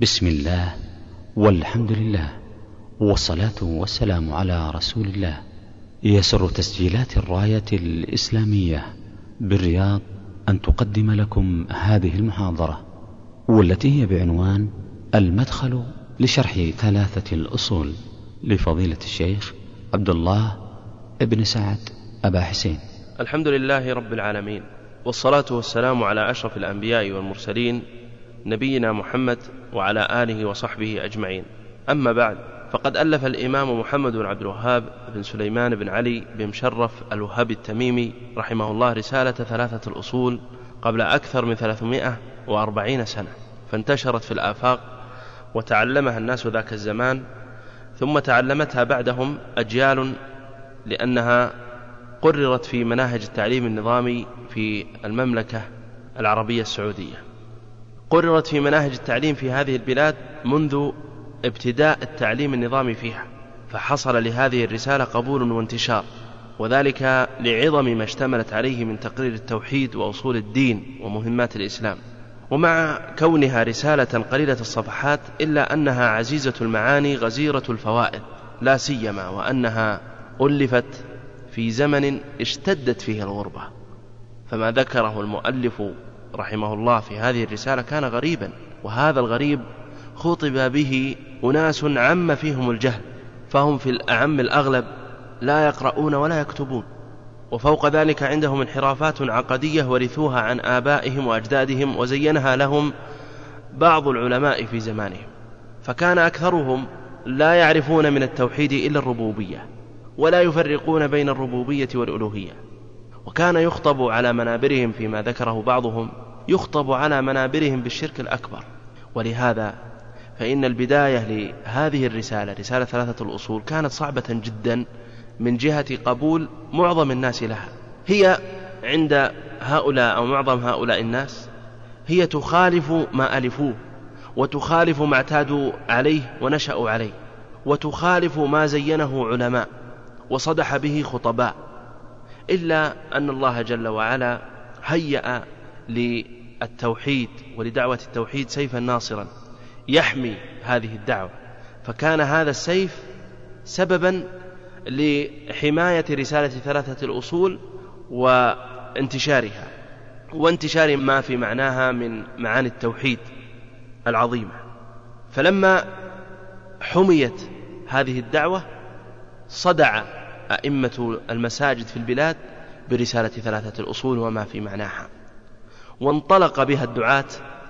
بسم الله والحمد لله والصلاة والسلام على رسول الله. يسر تسجيلات الراية الإسلامية بالرياض أن تقدم لكم هذه المحاضرة والتي هي بعنوان المدخل لشرح ثلاثة الأصول لفضيلة الشيخ عبد الله ابن سعد أبا حسين. الحمد لله رب العالمين والصلاة والسلام على أشرف الأنبياء والمرسلين نبينا محمد وعلى آله وصحبه أجمعين. أما بعد فقد ألف الإمام محمد بن عبد الوهاب بن سليمان بن علي بن مشرف الوهابي التميمي رحمه الله رسالة ثلاثة الأصول قبل أكثر من ثلاثمائة وأربعين سنة. فانتشرت في الآفاق وتعلمها الناس ذاك الزمان ثم تعلمتها بعدهم أجيال لأنها قررت في مناهج التعليم النظامي في المملكة العربية السعودية. قررت في مناهج التعليم في هذه البلاد منذ ابتداء التعليم النظامي فيها فحصل لهذه الرسالة قبول وانتشار وذلك لعظم ما اشتملت عليه من تقرير التوحيد وأصول الدين ومهمات الإسلام. ومع كونها رسالة قليلة الصفحات إلا أنها عزيزة المعاني غزيرة الفوائد لا سيما وأنها ألفت في زمن اشتدت فيه الغربة. فما ذكره المؤلف رحمه الله في هذه الرسالة كان غريبا وهذا الغريب خطب به أناس عم فيهم الجهل فهم في الأعم الأغلب لا يقرؤون ولا يكتبون وفوق ذلك عندهم انحرافات عقدية ورثوها عن آبائهم وأجدادهم وزينها لهم بعض العلماء في زمانهم فكان أكثرهم لا يعرفون من التوحيد إلا الربوبية ولا يفرقون بين الربوبية والألوهية وكان يخطب على منابرهم فيما ذكره بعضهم يخطب على منابرهم بالشرك الأكبر. ولهذا فإن البداية لهذه الرسالة رسالة ثلاثة الأصول كانت صعبة جدا من جهة قبول معظم الناس لها. هي عند هؤلاء أو معظم هؤلاء الناس هي تخالف ما ألفوه وتخالف ما اعتادوا عليه ونشأوا عليه وتخالف ما زينه علماء وصدح به خطباء إلا أن الله جل وعلا هيأ للتوحيد ولدعوة التوحيد سيفا ناصرا يحمي هذه الدعوة. فكان هذا السيف سببا لحماية رسالة ثلاثة الأصول وانتشارها وانتشار ما في معناها من معاني التوحيد العظيمة. فلما حميت هذه الدعوة صدع أئمة المساجد في البلاد برسالة ثلاثة الأصول وما في معناها. وانطلق بها الدعاة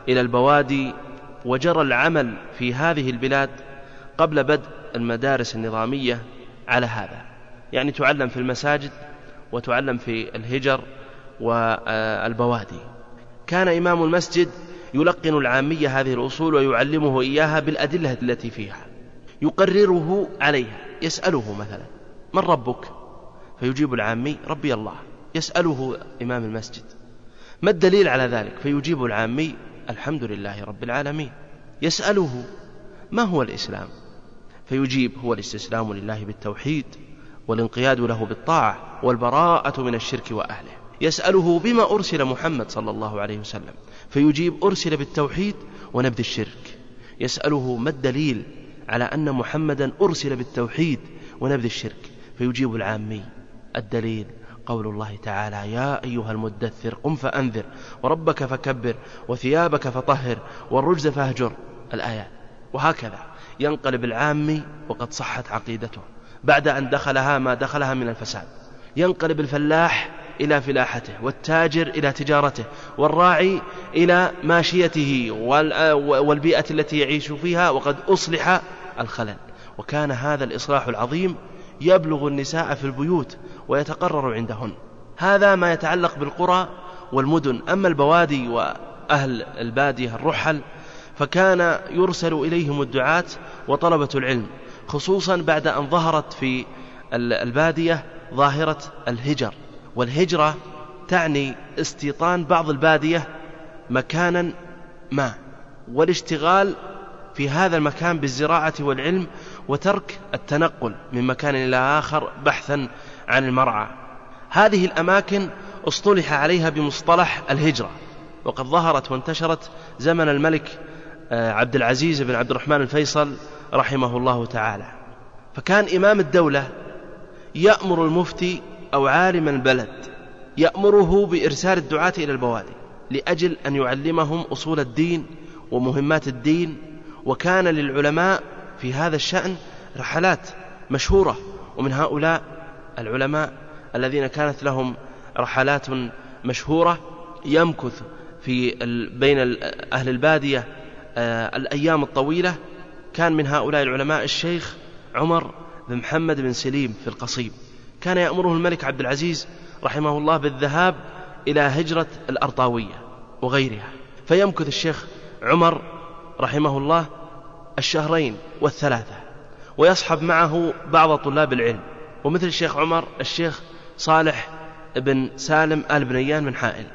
إلى البوادي وجرى العمل في هذه البلاد قبل بدء المدارس النظامية على هذا. يعني تعلم في المساجد وتعلم في الهجر والبوادي. كان إمام المسجد يلقن العامية هذه الأصول ويعلمه إياها بالأدلة التي فيها. يقرره عليها يسأله مثلا من ربك؟ فيجيب العامي ربي الله. يسأله إمام المسجد. ما الدليل على ذلك؟ فيجيب العامي الحمد لله رب العالمين. يسأله ما هو الإسلام؟ فيجيب هو الاستسلام لله بالتوحيد والانقياد له بالطاعة والبراءة من الشرك وأهله. يسأله بما أرسل محمد صلى الله عليه وسلم. فيجيب أرسل بالتوحيد ونبذ الشرك. يسأله ما الدليل على أن محمدا أرسل بالتوحيد ونبذ الشرك؟ فيجيب العامي الدليل قول الله تعالى يا أيها المدثر قم فأنذر وربك فكبر وثيابك فطهر والرجز فاهجر. الآيات وهكذا ينقلب العامي وقد صحت عقيدته. بعد أن دخلها ما دخلها من الفساد. ينقلب الفلاح إلى فلاحته والتاجر إلى تجارته والراعي إلى ماشيته والبيئة التي يعيش فيها وقد أصلح الخلل. وكان هذا الإصلاح العظيم يبلغ النساء في البيوت ويتقرر عندهن. هذا ما يتعلق بالقرى والمدن. أما البوادي وأهل البادية الرحل فكان يرسل إليهم الدعاة وطلبة العلم خصوصا بعد أن ظهرت في البادية ظاهرة الهجر. والهجرة تعني استيطان بعض البادية مكانا ما. والاشتغال في هذا المكان بالزراعة والعلم وترك التنقل من مكان إلى آخر بحثا عن المرعى. هذه الأماكن اصطلح عليها بمصطلح الهجرة وقد ظهرت وانتشرت زمن الملك آه، عبد العزيز بن عبد الرحمن الفيصل رحمه الله تعالى. فكان إمام الدولة يأمر المفتي أو عالم البلد يأمره بإرسال الدعاة إلى البوادي لأجل أن يعلمهم أصول الدين ومهمات الدين وكان للعلماء في هذا الشأن رحلات مشهورة ومن هؤلاء العلماء الذين كانت لهم رحلات مشهورة يمكث في بين أهل البادية آه، الأيام الطويلة. كان من هؤلاء العلماء الشيخ عمر بن محمد بن سليم في القصيم. كان يأمره الملك عبد العزيز رحمه الله بالذهاب إلى هجرة الأرطاوية وغيرها. فيمكث الشيخ عمر رحمه الله الشهرين والثلاثة ويصحب معه بعض طلاب العلم. ومثل الشيخ عمر الشيخ صالح بن سالم آل بنيان من حائل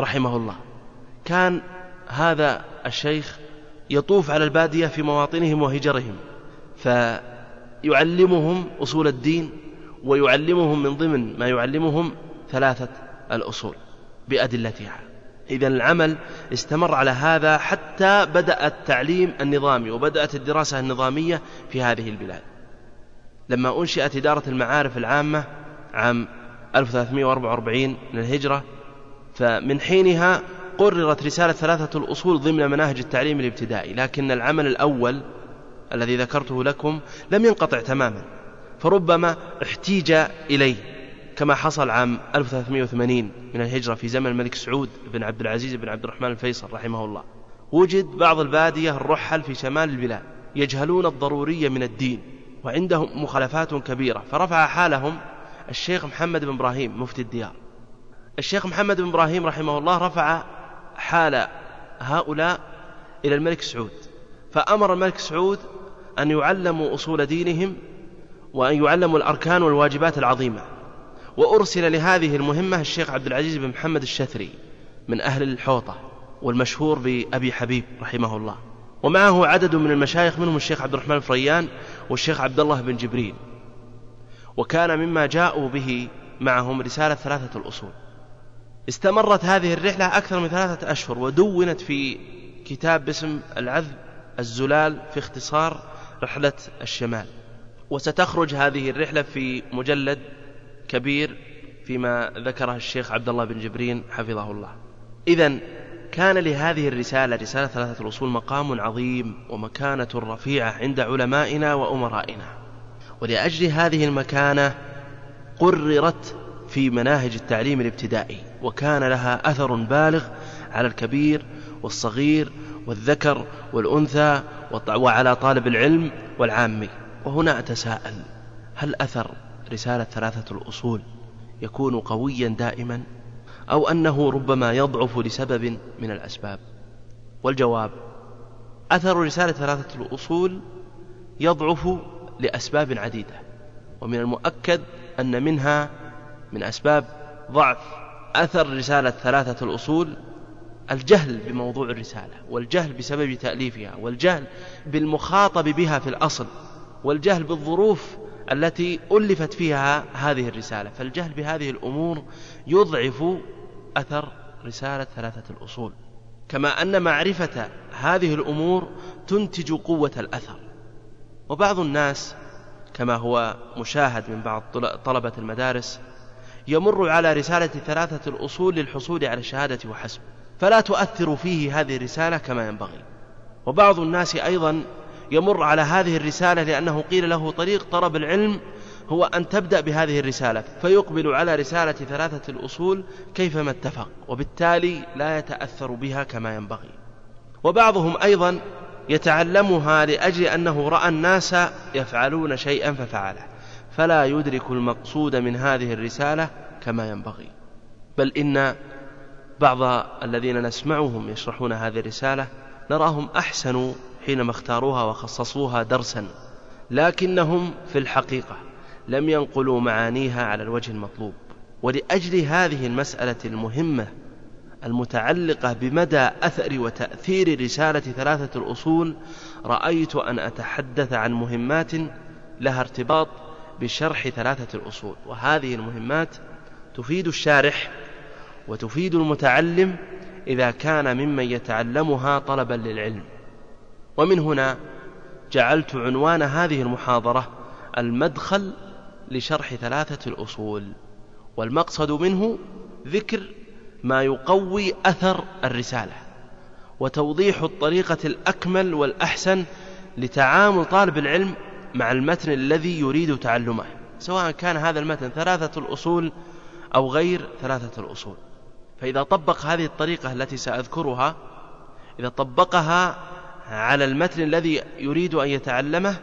رحمه الله. كان هذا الشيخ يطوف على البادية في مواطنهم وهجرهم فيعلمهم أصول الدين ويعلمهم من ضمن ما يعلمهم ثلاثة الأصول بأدلتها. إذا العمل استمر على هذا حتى بدأ التعليم النظامي وبدأت الدراسة النظامية في هذه البلاد. لما أنشئت إدارة المعارف العامة عام 1344 من الهجرة فمن حينها قررت رسالة ثلاثة الأصول ضمن مناهج التعليم الابتدائي لكن العمل الأول الذي ذكرته لكم لم ينقطع تماما فربما احتيج إليه كما حصل عام 1380 من الهجرة في زمن الملك سعود بن عبد العزيز بن عبد الرحمن الفيصل رحمه الله. وجد بعض البادية الرحل في شمال البلاد يجهلون الضرورية من الدين. وعندهم مخالفات كبيرة. فرفع حالهم الشيخ محمد بن إبراهيم مفتي الديار. الشيخ محمد بن إبراهيم رحمه الله رفع حال هؤلاء إلى الملك سعود. فأمر الملك سعود أن يعلموا أصول دينهم وأن يعلموا الأركان والواجبات العظيمة. وأرسل لهذه المهمة الشيخ عبد العزيز بن محمد الشثري من أهل الحوطة والمشهور بأبي حبيب رحمه الله. ومعه عدد من المشايخ منهم الشيخ عبد الرحمن الفريان والشيخ عبد الله بن جبريل. وكان مما جاءوا به معهم رسالة ثلاثة الأصول. استمرت هذه الرحلة أكثر من ثلاثة أشهر ودونت في كتاب باسم العذب الزلال في اختصار رحلة الشمال. وستخرج هذه الرحلة في مجلد كبير فيما ذكره الشيخ عبد الله بن جبرين حفظه الله. إذا كان لهذه الرسالة رسالة ثلاثة الأصول مقام عظيم ومكانة رفيعة عند علمائنا وأمرائنا. ولأجل هذه المكانة قررت في مناهج التعليم الابتدائي وكان لها أثر بالغ على الكبير والصغير والذكر والأنثى وعلى طالب العلم والعامي. وهنا أتساءل هل أثر رسالة ثلاثة الأصول يكون قويا دائما؟ أو أنه ربما يضعف لسبب من الأسباب. والجواب أثر رسالة ثلاثة الأصول يضعف لأسباب عديدة ومن المؤكد أن منها من أسباب ضعف أثر رسالة ثلاثة الأصول الجهل بموضوع الرسالة والجهل بسبب تأليفها والجهل بالمخاطب بها في الأصل والجهل بالظروف التي ألفت فيها هذه الرسالة. فالجهل بهذه الأمور يضعف أثر رسالة ثلاثة الأصول. كما أن معرفة هذه الأمور تنتج قوة الأثر. وبعض الناس كما هو مشاهد من بعض طلبة المدارس يمر على رسالة ثلاثة الأصول للحصول على الشهادة وحسب. فلا تؤثر فيه هذه الرسالة كما ينبغي. وبعض الناس أيضا يمر على هذه الرسالة لأنه قيل له طريق طلب العلم هو أن تبدأ بهذه الرسالة فيقبل على رسالة ثلاثة الأصول كيفما اتفق وبالتالي لا يتأثر بها كما ينبغي. وبعضهم أيضا يتعلمها لأجل أنه رأى الناس يفعلون شيئا ففعله فلا يدرك المقصود من هذه الرسالة كما ينبغي. بل إن بعض الذين نسمعهم يشرحون هذه الرسالة نراهم أحسنوا حينما اختاروها وخصصوها درسا لكنهم في الحقيقة لم ينقلوا معانيها على الوجه المطلوب. ولأجل هذه المسألة المهمة المتعلقة بمدى أثر وتأثير رسالة ثلاثة الأصول رأيت أن أتحدث عن مهمات لها ارتباط بشرح ثلاثة الأصول. وهذه المهمات تفيد الشارح وتفيد المتعلم إذا كان ممن يتعلمها طلبا للعلم. ومن هنا جعلت عنوان هذه المحاضرة المدخل لشرح ثلاثة الأصول والمقصد منه ذكر ما يقوي أثر الرسالة وتوضيح الطريقة الأكمل والأحسن لتعامل طالب العلم مع المتن الذي يريد تعلمه سواء كان هذا المتن ثلاثة الأصول أو غير ثلاثة الأصول. فإذا طبق هذه الطريقة التي سأذكرها إذا طبقها على المتن الذي يريد أن يتعلمه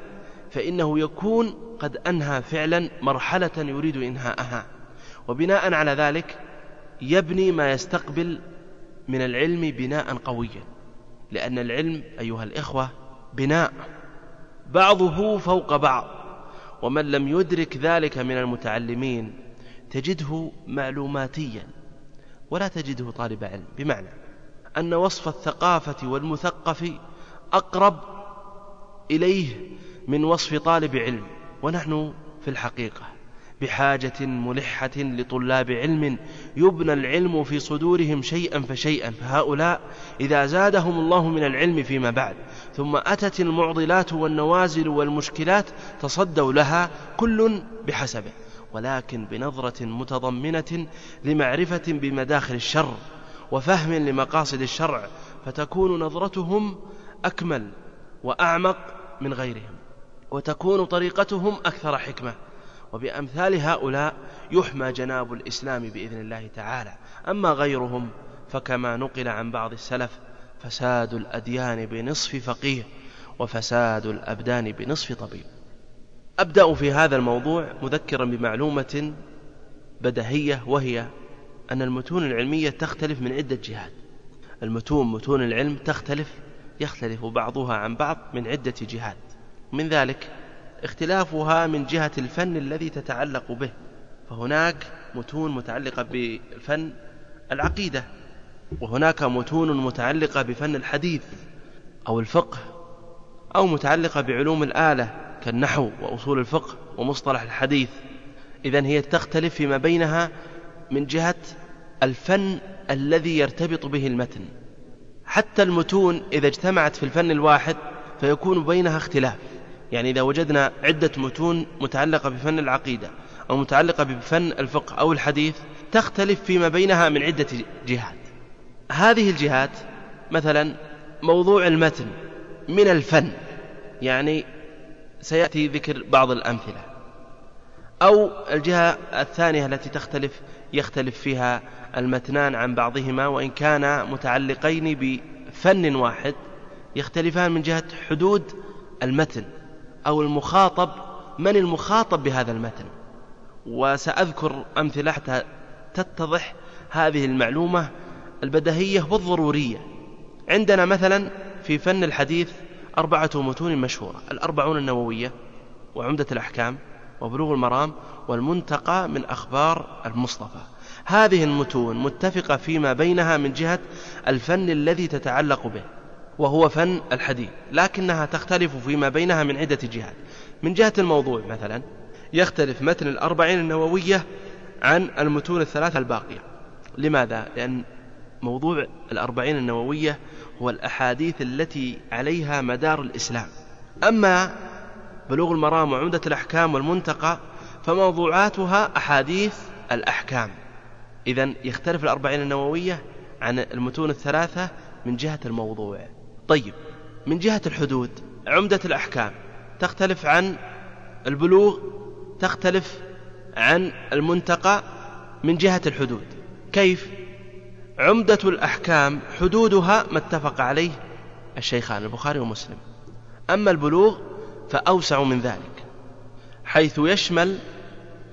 فإنه يكون قد أنهى فعلا مرحلة يريد إنهاءها. وبناء على ذلك يبني ما يستقبل من العلم بناء قويا. لأن العلم أيها الإخوة بناء. بعضه فوق بعض. ومن لم يدرك ذلك من المتعلمين تجده معلوماتيا. ولا تجده طالب علم. بمعنى أن وصف الثقافة والمثقف أقرب إليه من وصف طالب علم ونحن في الحقيقة بحاجة ملحة لطلاب علم يبنى العلم في صدورهم شيئا فشيئا فهؤلاء إذا زادهم الله من العلم فيما بعد ثم أتت المعضلات والنوازل والمشكلات تصدوا لها كل بحسبه ولكن بنظرة متضمنة لمعرفة بمداخل الشر وفهم لمقاصد الشرع فتكون نظرتهم أكمل وأعمق من غيرهم. وتكون طريقتهم أكثر حكمة. وبأمثال هؤلاء يحمى جناب الإسلام بإذن الله تعالى. أما غيرهم فكما نقل عن بعض السلف فساد الأديان بنصف فقيه وفساد الأبدان بنصف طبيب. أبدأ في هذا الموضوع مذكرا بمعلومة بدهية وهي أن المتون العلمية تختلف من عدة جهات. المتون متون العلم تختلف يختلف بعضها عن بعض من عدة جهات. من ذلك اختلافها من جهة الفن الذي تتعلق به فهناك متون متعلقة بفن العقيدة وهناك متون متعلقة بفن الحديث أو الفقه أو متعلقة بعلوم الآلة كالنحو وأصول الفقه ومصطلح الحديث. إذن هي تختلف فيما بينها من جهة الفن الذي يرتبط به المتن. حتى المتون إذا اجتمعت في الفن الواحد فيكون بينها اختلاف. يعني إذا وجدنا عدة متون متعلقة بفن العقيدة أو متعلقة بفن الفقه أو الحديث تختلف فيما بينها من عدة جهات. هذه الجهات مثلا موضوع المتن من الفن يعني سيأتي ذكر بعض الأمثلة. أو الجهة الثانية التي تختلف يختلف فيها المتنان عن بعضهما وإن كانا متعلقين بفن واحد يختلفان من جهة حدود المتن. أو المخاطب من المخاطب بهذا المتن؟ وسأذكر أمثلة حتى تتضح هذه المعلومة البدهية والضرورية. عندنا مثلا في فن الحديث أربعة متون مشهورة الأربعون النووية وعمدة الأحكام وبلوغ المرام والمنتقى من أخبار المصطفى. هذه المتون متفقة فيما بينها من جهة الفن الذي تتعلق به. وهو فن الحديث لكنها تختلف فيما بينها من عدة جهات. من جهة الموضوع مثلا يختلف متن الأربعين النووية عن المتون الثلاثة الباقية. لماذا؟ لأن موضوع الأربعين النووية هو الأحاديث التي عليها مدار الإسلام. أما بلوغ المرام وعمدة الأحكام والمنتقى فموضوعاتها أحاديث الأحكام. إذا يختلف الأربعين النووية عن المتون الثلاثة من جهة الموضوع. طيب من جهة الحدود عمدة الأحكام تختلف عن البلوغ تختلف عن المنتقى من جهة الحدود كيف؟ عمدة الأحكام حدودها ما اتفق عليه الشيخان البخاري ومسلم أما البلوغ فأوسع من ذلك حيث يشمل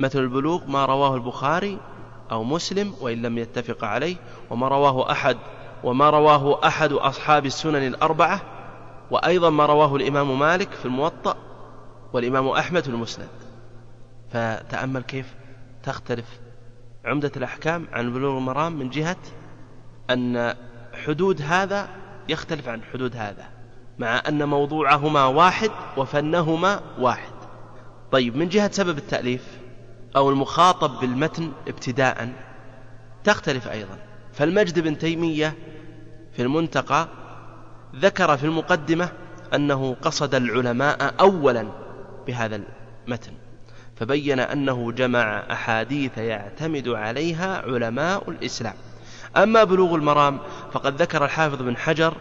مثل البلوغ ما رواه البخاري أو مسلم وإن لم يتفق عليه وما رواه أحد وما رواه أحد أصحاب السنن الأربعة وأيضا ما رواه الإمام مالك في الموطأ والإمام أحمد في المسند. فتأمل كيف تختلف عمدة الأحكام عن بلوغ المرام من جهة أن حدود هذا يختلف عن حدود هذا مع أن موضوعهما واحد وفنهما واحد. طيب من جهة سبب التأليف أو المخاطب بالمتن ابتداء تختلف أيضا. فالمجد بن تيمية في المنتقى ذكر في المقدمة أنه قصد العلماء أولا بهذا المتن فبين أنه جمع أحاديث يعتمد عليها علماء الإسلام. أما بلوغ المرام فقد ذكر الحافظ بن حجر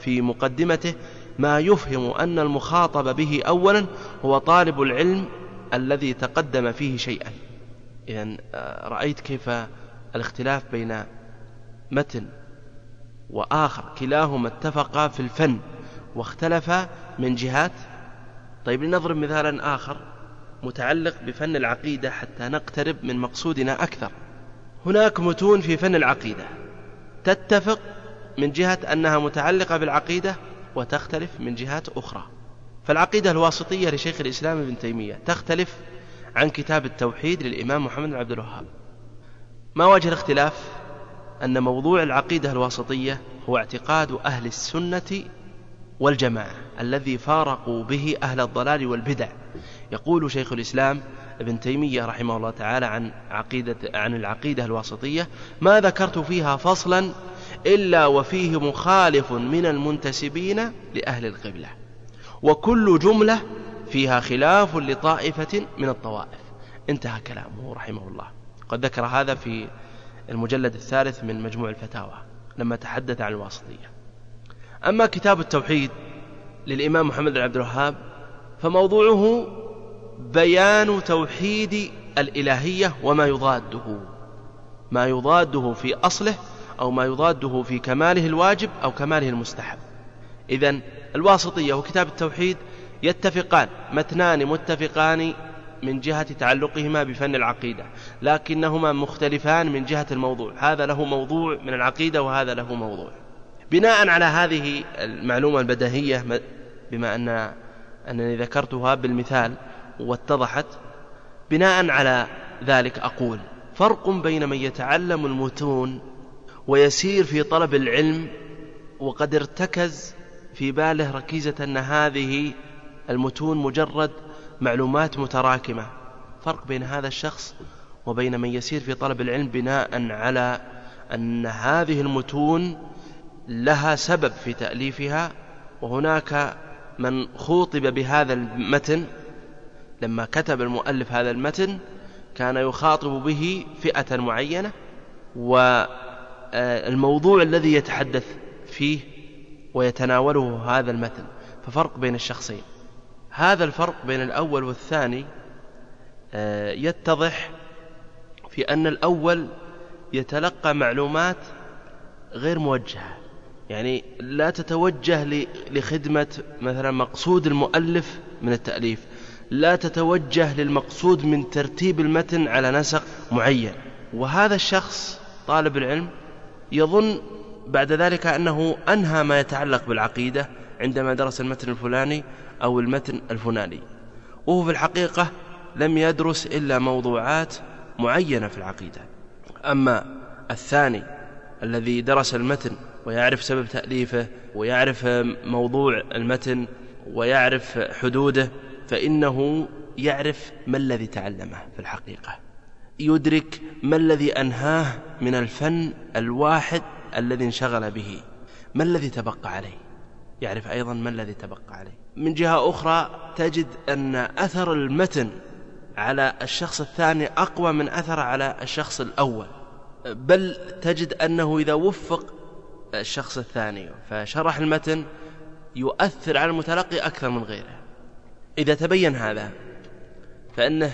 في مقدمته ما يفهم أن المخاطب به أولا هو طالب العلم الذي تقدم فيه شيئا. إذا آه، رأيت كيف الاختلاف بين متن وآخر كلاهما اتفقا في الفن واختلفا من جهات. طيب لنضرب مثالا آخر متعلق بفن العقيدة حتى نقترب من مقصودنا أكثر. هناك متون في فن العقيدة. تتفق من جهة أنها متعلقة بالعقيدة وتختلف من جهات أخرى. فالعقيدة الواسطية لشيخ الإسلام ابن تيمية تختلف عن كتاب التوحيد للإمام محمد بن عبد الوهاب. ما وجه الاختلاف؟ أن موضوع العقيدة الواسطية هو اعتقاد أهل السنة والجماعة الذي فارقوا به أهل الضلال والبدع. يقول شيخ الإسلام ابن تيمية رحمه الله تعالى عن عقيدة عن العقيدة الواسطية ما ذكرت فيها فصلا إلا وفيه مخالف من المنتسبين لأهل القبلة وكل جملة فيها خلاف لطائفة من الطوائف. انتهى كلامه رحمه الله. قد ذكر هذا في المجلد الثالث من مجموع الفتاوى لما تحدث عن الواسطية. أما كتاب التوحيد للإمام محمد بن عبد الوهاب فموضوعه بيان توحيد الإلهية وما يضاده. ما يضاده في أصله أو ما يضاده في كماله الواجب أو كماله المستحب. إذا الواسطية وكتاب التوحيد يتفقان متنان متفقان من جهة تعلقهما بفن العقيدة لكنهما مختلفان من جهة الموضوع. هذا له موضوع من العقيدة وهذا له موضوع. بناء على هذه المعلومة البديهية بما أن أنني ذكرتها بالمثال واتضحت بناء على ذلك أقول فرق بين من يتعلم المتون ويسير في طلب العلم وقد ارتكز في باله ركيزة أن هذه المتون مجرد معلومات متراكمة. فرق بين هذا الشخص وبين من يسير في طلب العلم بناء على أن هذه المتون لها سبب في تأليفها وهناك من خوطب بهذا المتن. لما كتب المؤلف هذا المتن كان يخاطب به فئة معينة والموضوع الذي يتحدث فيه ويتناوله هذا المتن. ففرق بين الشخصين. هذا الفرق بين الأول والثاني آه، يتضح في أن الأول يتلقى معلومات غير موجهة. يعني لا تتوجه لخدمة مثلا مقصود المؤلف من التأليف لا تتوجه للمقصود من ترتيب المتن على نسق معين. وهذا الشخص طالب العلم يظن بعد ذلك أنه أنهى ما يتعلق بالعقيدة عندما درس المتن الفلاني أو المتن الفلاني. وهو في الحقيقة لم يدرس إلا موضوعات معينة في العقيدة. أما الثاني الذي درس المتن ويعرف سبب تأليفه ويعرف موضوع المتن ويعرف حدوده فإنه يعرف ما الذي تعلمه في الحقيقة. يدرك ما الذي أنهاه من الفن الواحد الذي انشغل به. ما الذي تبقى عليه؟ يعرف أيضا ما الذي تبقى عليه. من جهة أخرى تجد أن أثر المتن على الشخص الثاني أقوى من أثر على الشخص الأول. بل تجد أنه إذا وفق الشخص الثاني فشرح المتن يؤثر على المتلقي أكثر من غيره. إذا تبين هذا فإنه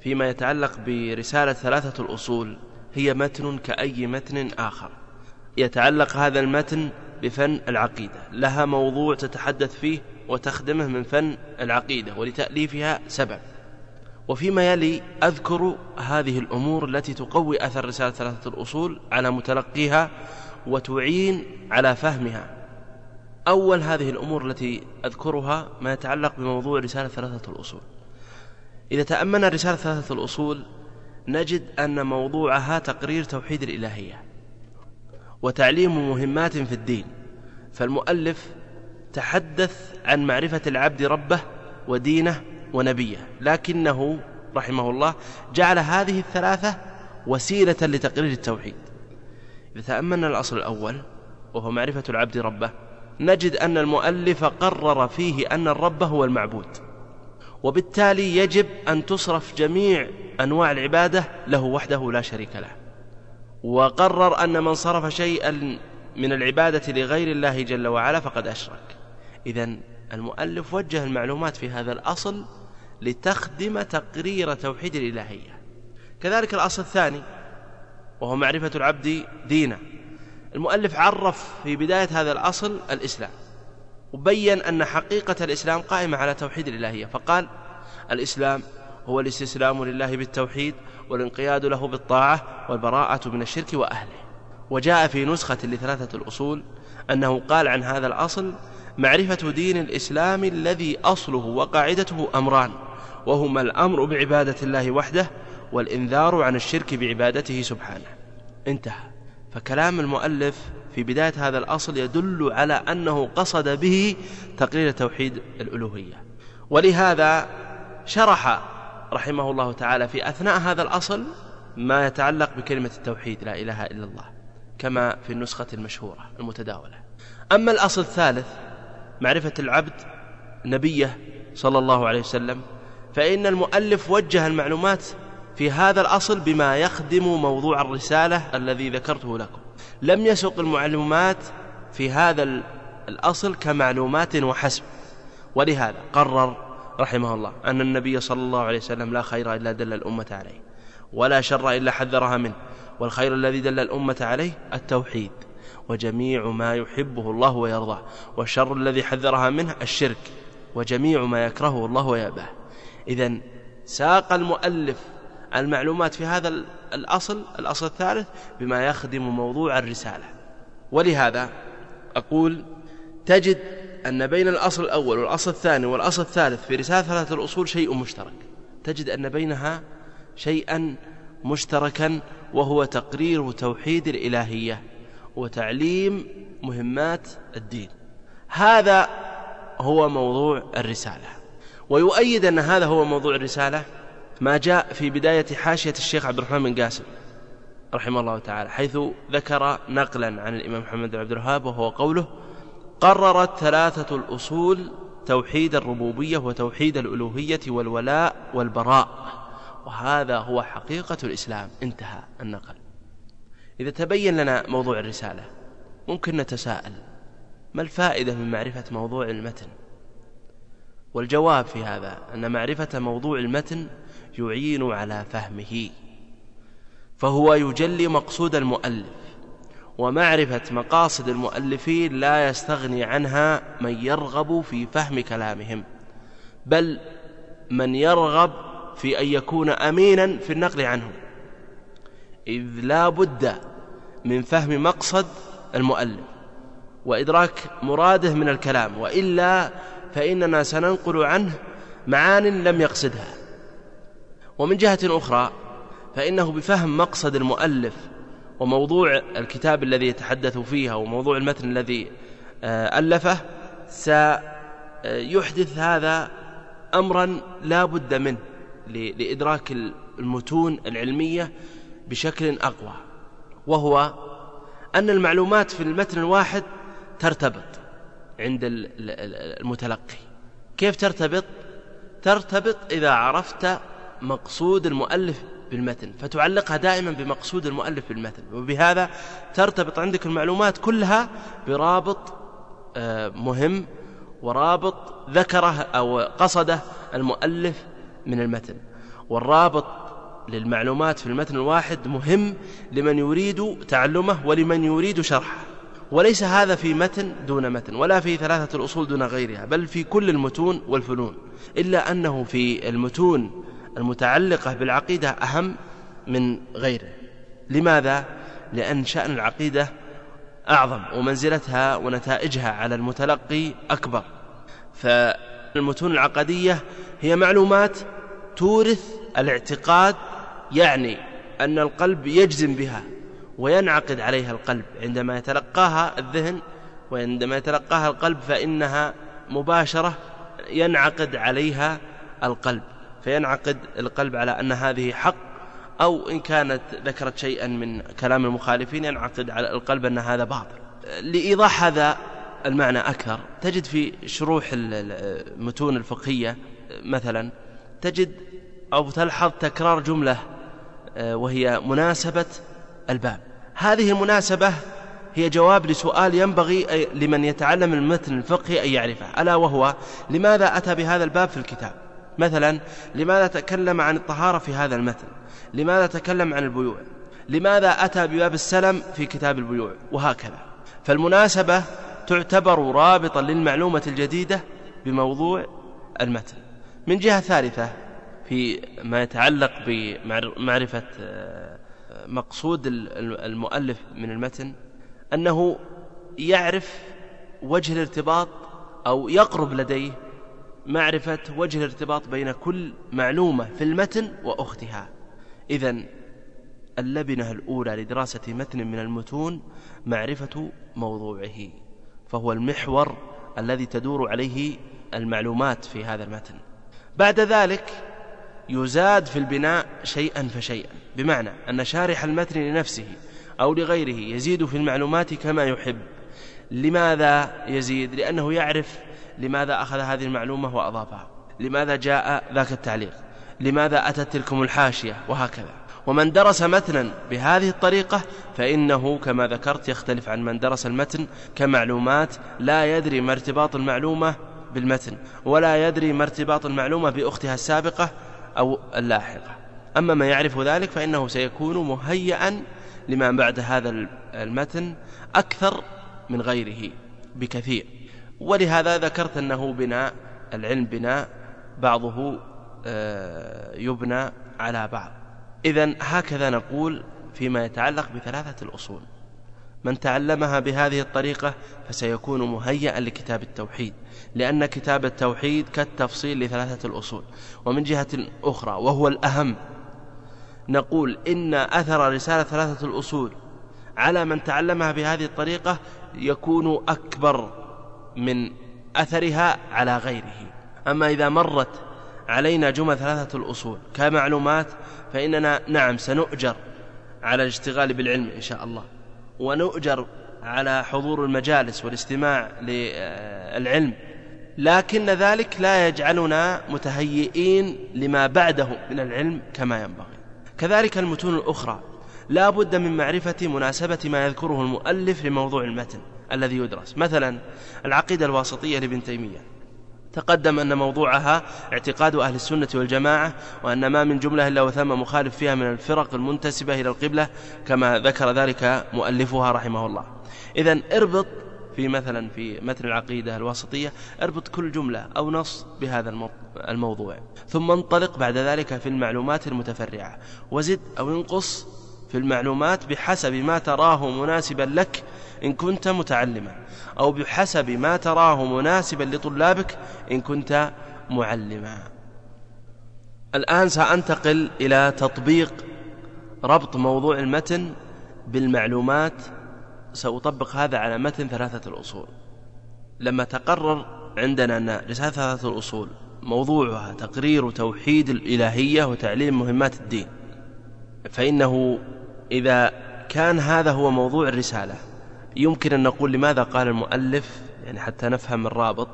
فيما يتعلق برسالة ثلاثة الأصول هي متن كأي متن آخر. يتعلق هذا المتن بفن العقيدة. لها موضوع تتحدث فيه وتخدمه من فن العقيدة ولتأليفها سبب. وفيما يلي أذكر هذه الأمور التي تقوي أثر رسالة ثلاثة الأصول على متلقيها وتعين على فهمها. أول هذه الأمور التي أذكرها ما يتعلق بموضوع رسالة ثلاثة الأصول. إذا تأملنا رسالة ثلاثة الأصول نجد أن موضوعها تقرير توحيد الإلهية. وتعليم مهمات في الدين. فالمؤلف تحدث عن معرفة العبد ربه ودينه ونبيه لكنه رحمه الله جعل هذه الثلاثة وسيلة لتقرير التوحيد. إذا تأملنا الأصل الأول وهو معرفة العبد ربه نجد أن المؤلف قرر فيه أن الرب هو المعبود وبالتالي يجب أن تصرف جميع أنواع العبادة له وحده لا شريك له. وقرر أن من صرف شيئا من العبادة لغير الله جل وعلا فقد أشرك. إذا المؤلف وجه المعلومات في هذا الأصل لتخدم تقرير توحيد الإلهية. كذلك الأصل الثاني وهو معرفة العبد دينه. المؤلف عرف في بداية هذا الأصل الإسلام وبين أن حقيقة الإسلام قائمة على توحيد الإلهية. فقال الإسلام هو الاستسلام لله بالتوحيد والانقياد له بالطاعة والبراءة من الشرك وأهله. وجاء في نسخة لثلاثة الأصول أنه قال عن هذا الأصل معرفة دين الإسلام الذي أصله وقاعدته أمران وهما الأمر بعبادة الله وحده والإنذار عن الشرك بعبادته سبحانه. انتهى. فكلام المؤلف في بداية هذا الأصل يدل على أنه قصد به تقرير توحيد الألوهية. ولهذا شرح رحمه الله تعالى في أثناء هذا الأصل ما يتعلق بكلمة التوحيد لا إله إلا الله كما في النسخة المشهورة المتداولة. أما الأصل الثالث معرفة العبد نبيه صلى الله عليه وسلم فإن المؤلف وجه المعلومات في هذا الأصل بما يخدم موضوع الرسالة الذي ذكرته لكم. لم يسق المعلومات في هذا الأصل كمعلومات وحسب. ولهذا قرر رحمه الله أن النبي صلى الله عليه وسلم لا خير إلا دل الأمة عليه ولا شر إلا حذرها منه والخير الذي دل الأمة عليه التوحيد وجميع ما يحبه الله ويرضاه والشر الذي حذرها منه الشرك وجميع ما يكرهه الله ويأباه. إذا ساق المؤلف المعلومات في هذا الأصل الأصل الثالث بما يخدم موضوع الرسالة. ولهذا أقول تجد أن بين الأصل الأول والأصل الثاني والأصل الثالث في رسالة ثلاثة الأصول شيء مشترك. تجد أن بينها شيئا مشتركا وهو تقرير توحيد الإلهية وتعليم مهمات الدين. هذا هو موضوع الرسالة. ويؤيد أن هذا هو موضوع الرسالة ما جاء في بداية حاشية الشيخ عبد الرحمن بن قاسم رحمه الله تعالى حيث ذكر نقلا عن الإمام محمد بن عبد الوهاب وهو قوله قررت ثلاثة الأصول توحيد الربوبية وتوحيد الألوهية والولاء والبراء. وهذا هو حقيقة الإسلام. انتهى النقل. إذا تبين لنا موضوع الرسالة ممكن نتساءل ما الفائدة من معرفة موضوع المتن؟ والجواب في هذا أن معرفة موضوع المتن يعين على فهمه فهو يجلي مقصود المؤلف. ومعرفة مقاصد المؤلفين لا يستغني عنها من يرغب في فهم كلامهم بل من يرغب في أن يكون أمينا في النقل عنهم إذ لا بد من فهم مقصد المؤلف وإدراك مراده من الكلام وإلا فإننا سننقل عنه معان لم يقصدها. ومن جهة أخرى فإنه بفهم مقصد المؤلف وموضوع الكتاب الذي يتحدث فيها وموضوع المتن الذي آه، ألفه سيحدث هذا أمرا لا بد منه لإدراك المتون العلمية بشكل أقوى وهو أن المعلومات في المتن الواحد ترتبط عند المتلقي. كيف ترتبط؟ ترتبط إذا عرفت مقصود المؤلف بالمتن فتعلقها دائما بمقصود المؤلف بالمتن. وبهذا ترتبط عندك المعلومات كلها برابط آه، مهم ورابط ذكره أو قصده المؤلف من المتن. والرابط للمعلومات في المتن الواحد مهم لمن يريد تعلمه ولمن يريد شرحه. وليس هذا في متن دون متن ولا في ثلاثة الأصول دون غيرها بل في كل المتون والفنون إلا أنه في المتون المتعلقة بالعقيدة أهم من غيره. لماذا؟ لأن شأن العقيدة أعظم ومنزلتها ونتائجها على المتلقي أكبر. فالمتون العقدية هي معلومات تورث الاعتقاد يعني أن القلب يجزم بها وينعقد عليها القلب. عندما يتلقاها الذهن وعندما يتلقاها القلب فإنها مباشرة ينعقد عليها القلب. فينعقد القلب على أن هذه حق أو إن كانت ذكرت شيئا من كلام المخالفين ينعقد على القلب أن هذا باطل. لإيضاح هذا المعنى أكثر تجد في شروح المتون الفقهية مثلا تجد أو تلحظ تكرار جملة آه، وهي مناسبة الباب. هذه المناسبة هي جواب لسؤال ينبغي لمن يتعلم المتن الفقهي أن يعرفه ألا وهو لماذا أتى بهذا الباب في الكتاب؟ مثلا لماذا تكلم عن الطهارة في هذا المتن لماذا تكلم عن البيوع؟ لماذا أتى بباب السلم في كتاب البيوع؟ وهكذا. فالمناسبة تعتبر رابطا للمعلومة الجديدة بموضوع المتن من جهة ثالثة في ما يتعلق بمعرفة آه، مقصود المؤلف من المتن أنه يعرف وجه الارتباط أو يقرب لديه معرفة وجه الارتباط بين كل معلومة في المتن وأختها. إذا اللبنة الأولى لدراسة متن من المتون معرفة موضوعه فهو المحور الذي تدور عليه المعلومات في هذا المتن. بعد ذلك يزاد في البناء شيئا فشيئا بمعنى أن شارح المتن لنفسه أو لغيره يزيد في المعلومات كما يحب. لماذا يزيد؟ لأنه يعرف لماذا أخذ هذه المعلومة وأضافها؟ لماذا جاء ذاك التعليق؟ لماذا أتت تلكم الحاشية؟ وهكذا. ومن درس متنا بهذه الطريقة فإنه كما ذكرت يختلف عن من درس المتن كمعلومات لا يدري ما ارتباط المعلومة بالمتن ولا يدري ما ارتباط المعلومة بأختها السابقة أو اللاحقة. أما من يعرف ذلك فإنه سيكون مهيئا لما بعد هذا المتن أكثر من غيره بكثير. ولهذا ذكرت أنه بناء العلم بناء بعضه آه، يبنى على بعض. إذا هكذا نقول فيما يتعلق بثلاثة الأصول. من تعلمها بهذه الطريقة فسيكون مهيئا لكتاب التوحيد لأن كتاب التوحيد كالتفصيل لثلاثة الأصول. ومن جهة أخرى وهو الأهم نقول إن أثر رسالة ثلاثة الأصول على من تعلمها بهذه الطريقة يكون أكبر من أثرها على غيره. أما إذا مرت علينا جمل ثلاثة الأصول كمعلومات فإننا نعم سنؤجر على الاشتغال بالعلم إن شاء الله. ونؤجر على حضور المجالس والاستماع للعلم. لكن ذلك لا يجعلنا متهيئين لما بعده من العلم كما ينبغي. كذلك المتون الأخرى. لا بد من معرفة مناسبة ما يذكره المؤلف لموضوع المتن. الذي يدرس. مثلا العقيدة الواسطية لابن تيمية. تقدم أن موضوعها اعتقاد أهل السنة والجماعة وأن ما من جملة إلا وثم مخالف فيها من الفرق المنتسبة إلى القبلة كما ذكر ذلك مؤلفها رحمه الله. إذا اربط في مثلا في متن العقيدة الواسطية اربط كل جملة أو نص بهذا الموضوع. ثم انطلق بعد ذلك في المعلومات المتفرعة. وزد أو انقص في المعلومات بحسب ما تراه مناسبا لك إن كنت متعلما أو بحسب ما تراه مناسبا لطلابك إن كنت معلما. الآن سأنتقل إلى تطبيق ربط موضوع المتن بالمعلومات. سأطبق هذا على متن ثلاثة الأصول. لما تقرر عندنا أن رسالة ثلاثة الأصول موضوعها تقرير توحيد الإلهية وتعليم مهمات الدين فإنه إذا كان هذا هو موضوع الرسالة يمكن أن نقول لماذا قال المؤلف يعني حتى نفهم الرابط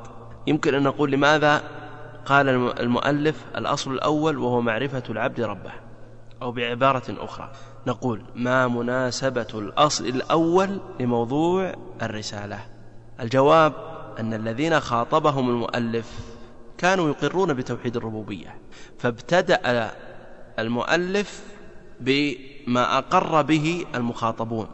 يمكن أن نقول لماذا قال المؤلف الأصل الأول وهو معرفة العبد ربه أو بعبارة أخرى. نقول ما مناسبة الأصل الأول لموضوع الرسالة. الجواب أن الذين خاطبهم المؤلف كانوا يقرون بتوحيد الربوبية. فابتدأ المؤلف بما أقر به المخاطبون.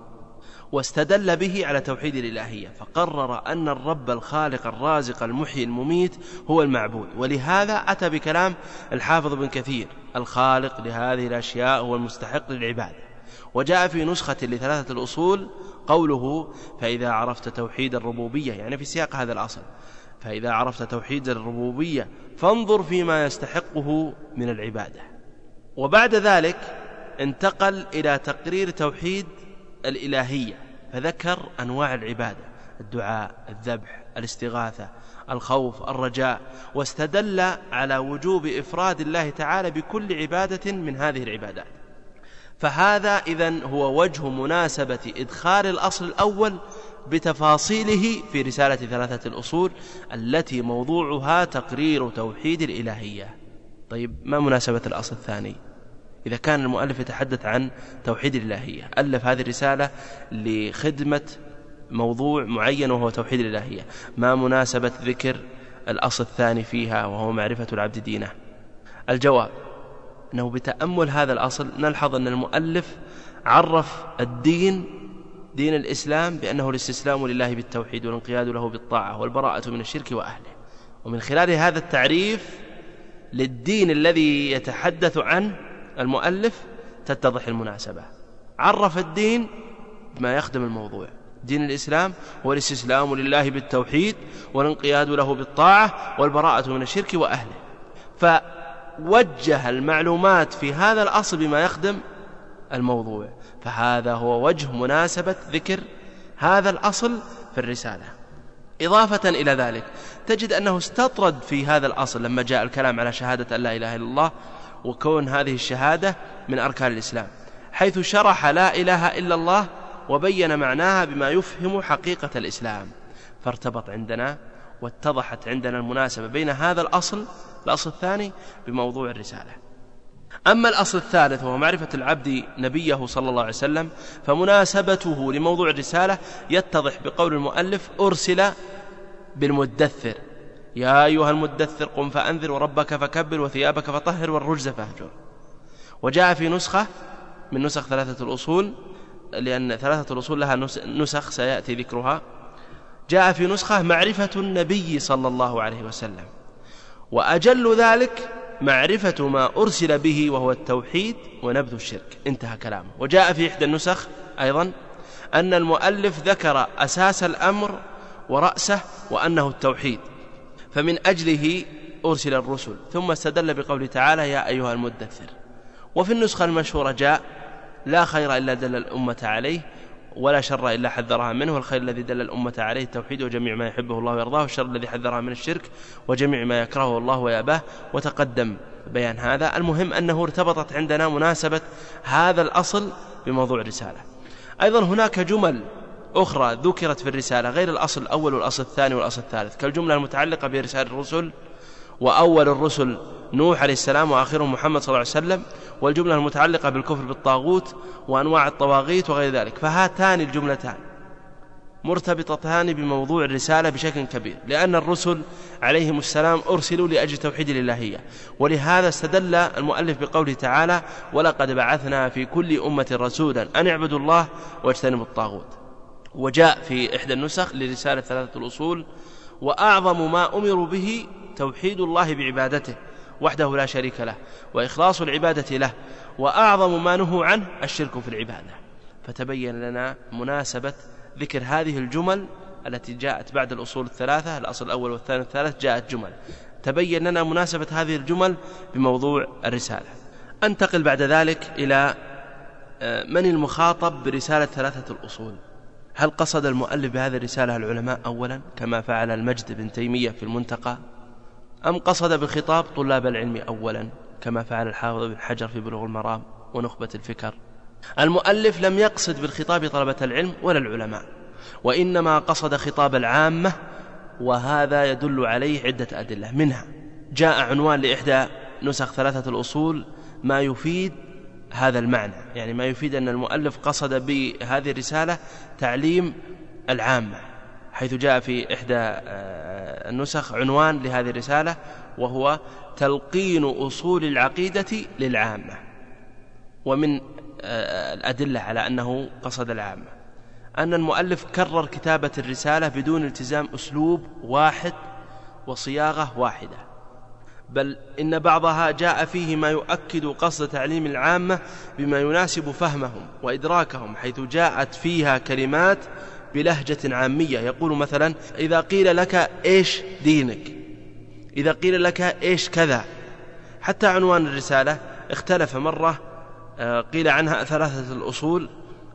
واستدل به على توحيد الإلهية فقرر أن الرب الخالق الرازق المحيي المميت هو المعبود ولهذا أتى بكلام الحافظ بن كثير الخالق لهذه الأشياء هو المستحق للعبادة. وجاء في نسخة لثلاثة الأصول قوله فإذا عرفت توحيد الربوبية يعني في سياق هذا الأصل فإذا عرفت توحيد الربوبية فانظر فيما يستحقه من العبادة وبعد ذلك انتقل إلى تقرير توحيد الإلهية فذكر أنواع العبادة الدعاء الذبح الاستغاثة الخوف الرجاء واستدل على وجوب إفراد الله تعالى بكل عبادة من هذه العبادات. فهذا إذن هو وجه مناسبة إدخال الأصل الأول بتفاصيله في رسالة ثلاثة الأصول التي موضوعها تقرير توحيد الإلهية. طيب ما مناسبة الأصل الثاني؟ إذا كان المؤلف يتحدث عن توحيد الإلهية. ألف هذه الرسالة لخدمة موضوع معين وهو توحيد الإلهية. ما مناسبة ذكر الأصل الثاني فيها وهو معرفة العبد دينه. الجواب أنه بتأمل هذا الأصل نلحظ أن المؤلف عرف الدين دين الإسلام بأنه الاستسلام لله بالتوحيد والانقياد له بالطاعة والبراءة من الشرك وأهله. ومن خلال هذا التعريف للدين الذي يتحدث عنه المؤلف تتضح المناسبة. عرف الدين بما يخدم الموضوع. دين الإسلام هو الاستسلام لله بالتوحيد والانقياد له بالطاعة والبراءة من الشرك وأهله. فوجه المعلومات في هذا الأصل بما يخدم الموضوع. فهذا هو وجه مناسبة ذكر هذا الأصل في الرسالة. إضافة إلى ذلك تجد أنه استطرد في هذا الأصل لما جاء الكلام على شهادة أن لا إله إلا الله وكون هذه الشهادة من أركان الإسلام. حيث شرح لا إله إلا الله وبين معناها بما يفهم حقيقة الإسلام. فارتبط عندنا واتضحت عندنا المناسبة بين هذا الأصل الأصل الثاني بموضوع الرسالة. أما الأصل الثالث وهو معرفة العبد نبيه صلى الله عليه وسلم فمناسبته لموضوع الرسالة يتضح بقول المؤلف أرسل بالمدثر. يا أيها المدثر قم فأنذر وربك فكبر وثيابك فطهر والرجز فاهجر. وجاء في نسخة من نسخ ثلاثة الأصول لأن ثلاثة الأصول لها نسخ سيأتي ذكرها. جاء في نسخة معرفة النبي صلى الله عليه وسلم. وأجل ذلك معرفة ما أرسل به وهو التوحيد ونبذ الشرك. انتهى كلامه. وجاء في إحدى النسخ أيضا أن المؤلف ذكر أساس الأمر ورأسه وأنه التوحيد. فمن أجله أرسل الرسل. ثم استدل بقوله تعالى يا أيها المدثر. وفي النسخة المشهورة جاء لا خير إلا دل الأمة عليه ولا شر إلا حذرها منه والخير الذي دل الأمة عليه التوحيد وجميع ما يحبه الله ويرضاه والشر الذي حذرها من الشرك وجميع ما يكرهه الله ويأباه. وتقدم بيان هذا. المهم أنه ارتبطت عندنا مناسبة هذا الأصل بموضوع الرسالة. أيضا هناك جمل أخرى ذكرت في الرسالة غير الأصل الأول والأصل الثاني والأصل الثالث كالجملة المتعلقة برسالة الرسل وأول الرسل نوح عليه السلام وآخرهم محمد صلى الله عليه وسلم والجملة المتعلقة بالكفر بالطاغوت وأنواع الطواغيت وغير ذلك. فهاتان الجملتان مرتبطتان بموضوع الرسالة بشكل كبير لأن الرسل عليهم السلام أرسلوا لأجل توحيد الإلهية ولهذا استدل المؤلف بقوله تعالى ولقد بعثنا في كل أمة رسولا أن اعبدوا الله واجتنبوا الطاغوت وجاء في إحدى النسخ لرسالة ثلاثة الأصول وأعظم ما أمروا به توحيد الله بعبادته وحده لا شريك له وإخلاص العبادة له وأعظم ما نهوا عنه الشرك في العبادة. فتبين لنا مناسبة ذكر هذه الجمل التي جاءت بعد الأصول الثلاثة الأصل الأول والثاني والثالث جاءت جمل. تبين لنا مناسبة هذه الجمل بموضوع الرسالة. أنتقل بعد ذلك إلى آه، من المخاطب برسالة ثلاثة الأصول؟ هل قصد المؤلف بهذه الرسالة العلماء أولا كما فعل المجد بن تيمية في المنتقى؟ أم قصد بخطاب طلاب العلم أولا كما فعل الحافظ بن حجر في بلوغ المرام ونخبة الفكر؟ المؤلف لم يقصد بالخطاب طلبة العلم ولا العلماء وإنما قصد خطاب العامة وهذا يدل عليه عدة أدلة. منها جاء عنوان لإحدى نسخ ثلاثة الأصول ما يفيد هذا المعنى. يعني ما يفيد أن المؤلف قصد بهذه الرسالة تعليم العامة حيث جاء في إحدى آه، النسخ عنوان لهذه الرسالة وهو تلقين أصول العقيدة للعامة ومن آه، الأدلة على أنه قصد العامة. أن المؤلف كرر كتابة الرسالة بدون التزام أسلوب واحد وصياغة واحدة. بل إن بعضها جاء فيه ما يؤكد قصد تعليم العامة بما يناسب فهمهم وإدراكهم حيث جاءت فيها كلمات بلهجة عامية. يقول مثلا إذا قيل لك إيش دينك؟ إذا قيل لك إيش كذا؟ حتى عنوان الرسالة اختلف مرة آه، قيل عنها ثلاثة الأصول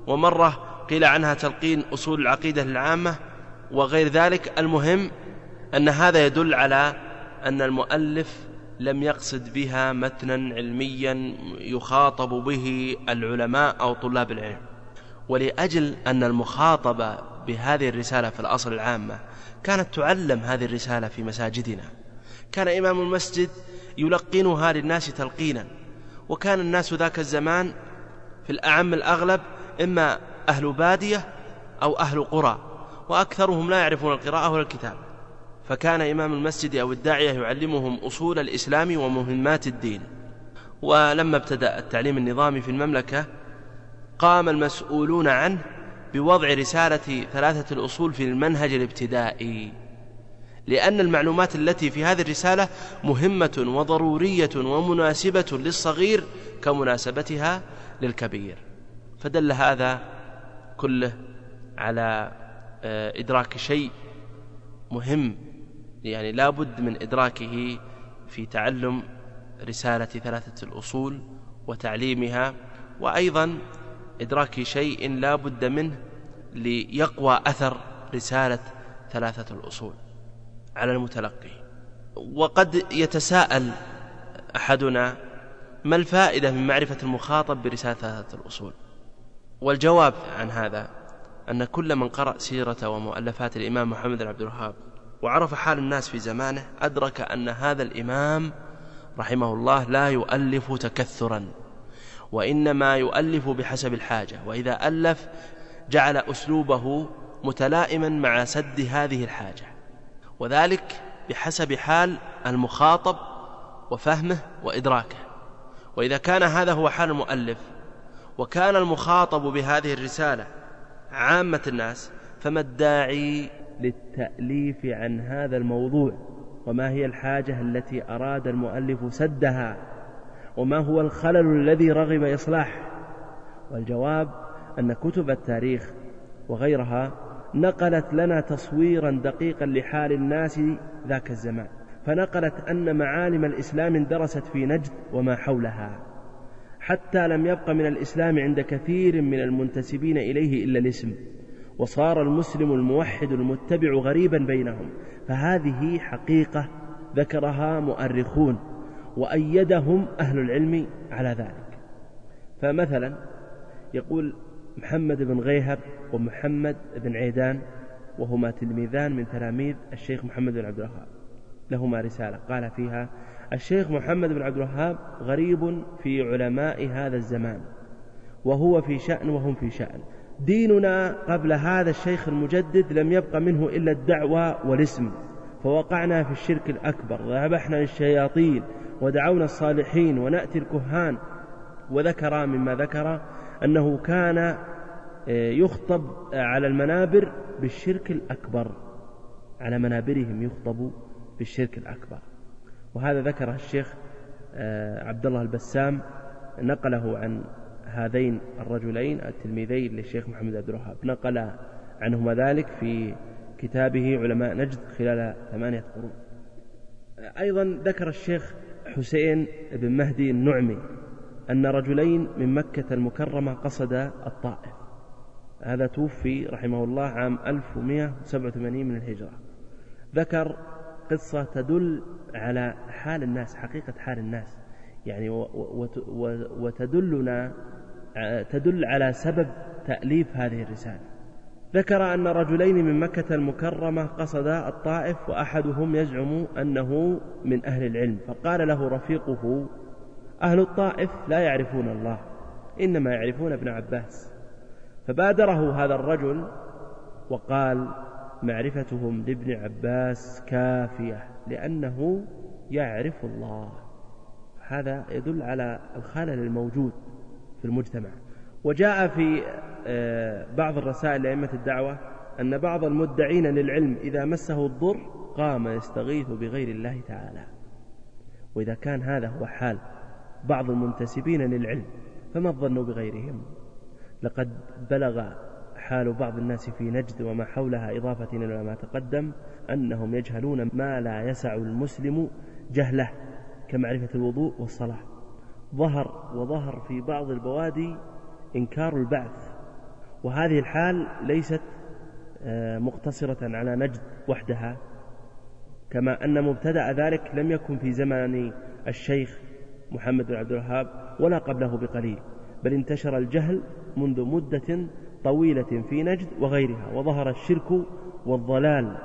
ومرة قيل عنها تلقين أصول العقيدة للعامة وغير ذلك. المهم أن هذا يدل على أن المؤلف لم يقصد بها متنا علميا يخاطب به العلماء أو طلاب العلم. ولأجل أن المخاطبة بهذه الرسالة في الأصل العامة كانت تعلم هذه الرسالة في مساجدنا. كان إمام المسجد يلقنها للناس تلقينا. وكان الناس ذاك الزمان في الأعم الأغلب إما أهل بادية أو أهل قرى وأكثرهم لا يعرفون القراءة ولا الكتابة فكان إمام المسجد أو الداعية يعلمهم أصول الإسلام ومهمات الدين. ولما ابتدأ التعليم النظامي في المملكة قام المسؤولون عنه بوضع رسالة ثلاثة الأصول في المنهج الابتدائي. لأن المعلومات التي في هذه الرسالة مهمة وضرورية ومناسبة للصغير كمناسبتها للكبير. فدل هذا كله على آه، إدراك شيء مهم يعني لا بد من إدراكه في تعلم رسالة ثلاثة الأصول وتعليمها وأيضا إدراك شيء لا بد منه ليقوى أثر رسالة ثلاثة الأصول على المتلقي. وقد يتساءل أحدنا ما الفائدة من معرفة المخاطب برسالة ثلاثة الأصول؟ والجواب عن هذا أن كل من قرأ سيرة ومؤلفات الإمام محمد بن عبد الوهاب وعرف حال الناس في زمانه أدرك أن هذا الإمام رحمه الله لا يؤلف تكثرا وإنما يؤلف بحسب الحاجة وإذا ألف جعل أسلوبه متلائما مع سد هذه الحاجة وذلك بحسب حال المخاطب وفهمه وإدراكه. وإذا كان هذا هو حال المؤلف وكان المخاطب بهذه الرسالة عامة الناس فما الداعي للتأليف عن هذا الموضوع وما هي الحاجة التي أراد المؤلف سدها وما هو الخلل الذي رغب إصلاحه والجواب أن كتب التاريخ وغيرها نقلت لنا تصويرا دقيقا لحال الناس ذاك الزمان فنقلت أن معالم الإسلام اندرست في نجد وما حولها حتى لم يبق من الإسلام عند كثير من المنتسبين إليه إلا الاسم. وصار المسلم الموحد المتبع غريبا بينهم. فهذه حقيقة ذكرها مؤرخون وأيدهم أهل العلم على ذلك. فمثلا يقول محمد بن غيهب ومحمد بن عيدان وهما تلميذان من تلاميذ الشيخ محمد بن عبد الوهاب. لهما رسالة قال فيها الشيخ محمد بن عبد الوهاب غريب في علماء هذا الزمان وهو في شأن وهم في شأن. ديننا قبل هذا الشيخ المجدد لم يبق منه إلا الدعوة والاسم فوقعنا في الشرك الأكبر وذبحنا للشياطين ودعونا الصالحين ونأتي الكهان وذكر مما ذكر أنه كان آه، يخطب على المنابر بالشرك الأكبر على منابرهم يخطب بالشرك الأكبر. وهذا ذكره الشيخ آه، عبد الله البسام نقله عن هذين الرجلين التلميذين للشيخ محمد عبد الوهاب. نقل عنهما ذلك في كتابه علماء نجد خلال ثمانية قرون. أيضا ذكر الشيخ حسين بن مهدي النعمي أن رجلين من مكة المكرمة قصد الطائف. هذا توفي رحمه الله عام 1187 من الهجرة. ذكر قصة تدل على حال الناس حقيقة حال الناس. يعني وتدلنا تدل على سبب تأليف هذه الرسالة. ذكر أن رجلين من مكة المكرمة قصدا الطائف وأحدهم يزعم أنه من أهل العلم فقال له رفيقه أهل الطائف لا يعرفون الله إنما يعرفون ابن عباس. فبادره هذا الرجل وقال معرفتهم لابن عباس كافية لأنه يعرف الله. هذا يدل على الخلل الموجود. في المجتمع. وجاء في آه، بعض الرسائل لأئمة الدعوة أن بعض المدعين للعلم إذا مسه الضر قام يستغيث بغير الله تعالى. وإذا كان هذا هو حال بعض المنتسبين للعلم فما الظن بغيرهم؟ لقد بلغ حال بعض الناس في نجد وما حولها إضافة إلى ما تقدم أنهم يجهلون ما لا يسع المسلم جهله كمعرفة الوضوء والصلاة. ظهر وظهر في بعض البوادي إنكار البعث وهذه الحال ليست آه، مقتصرة على نجد وحدها كما أن مبتدأ ذلك لم يكن في زمن الشيخ محمد بن عبد الوهاب ولا قبله بقليل بل انتشر الجهل منذ مدة طويلة في نجد وغيرها وظهر الشرك والضلال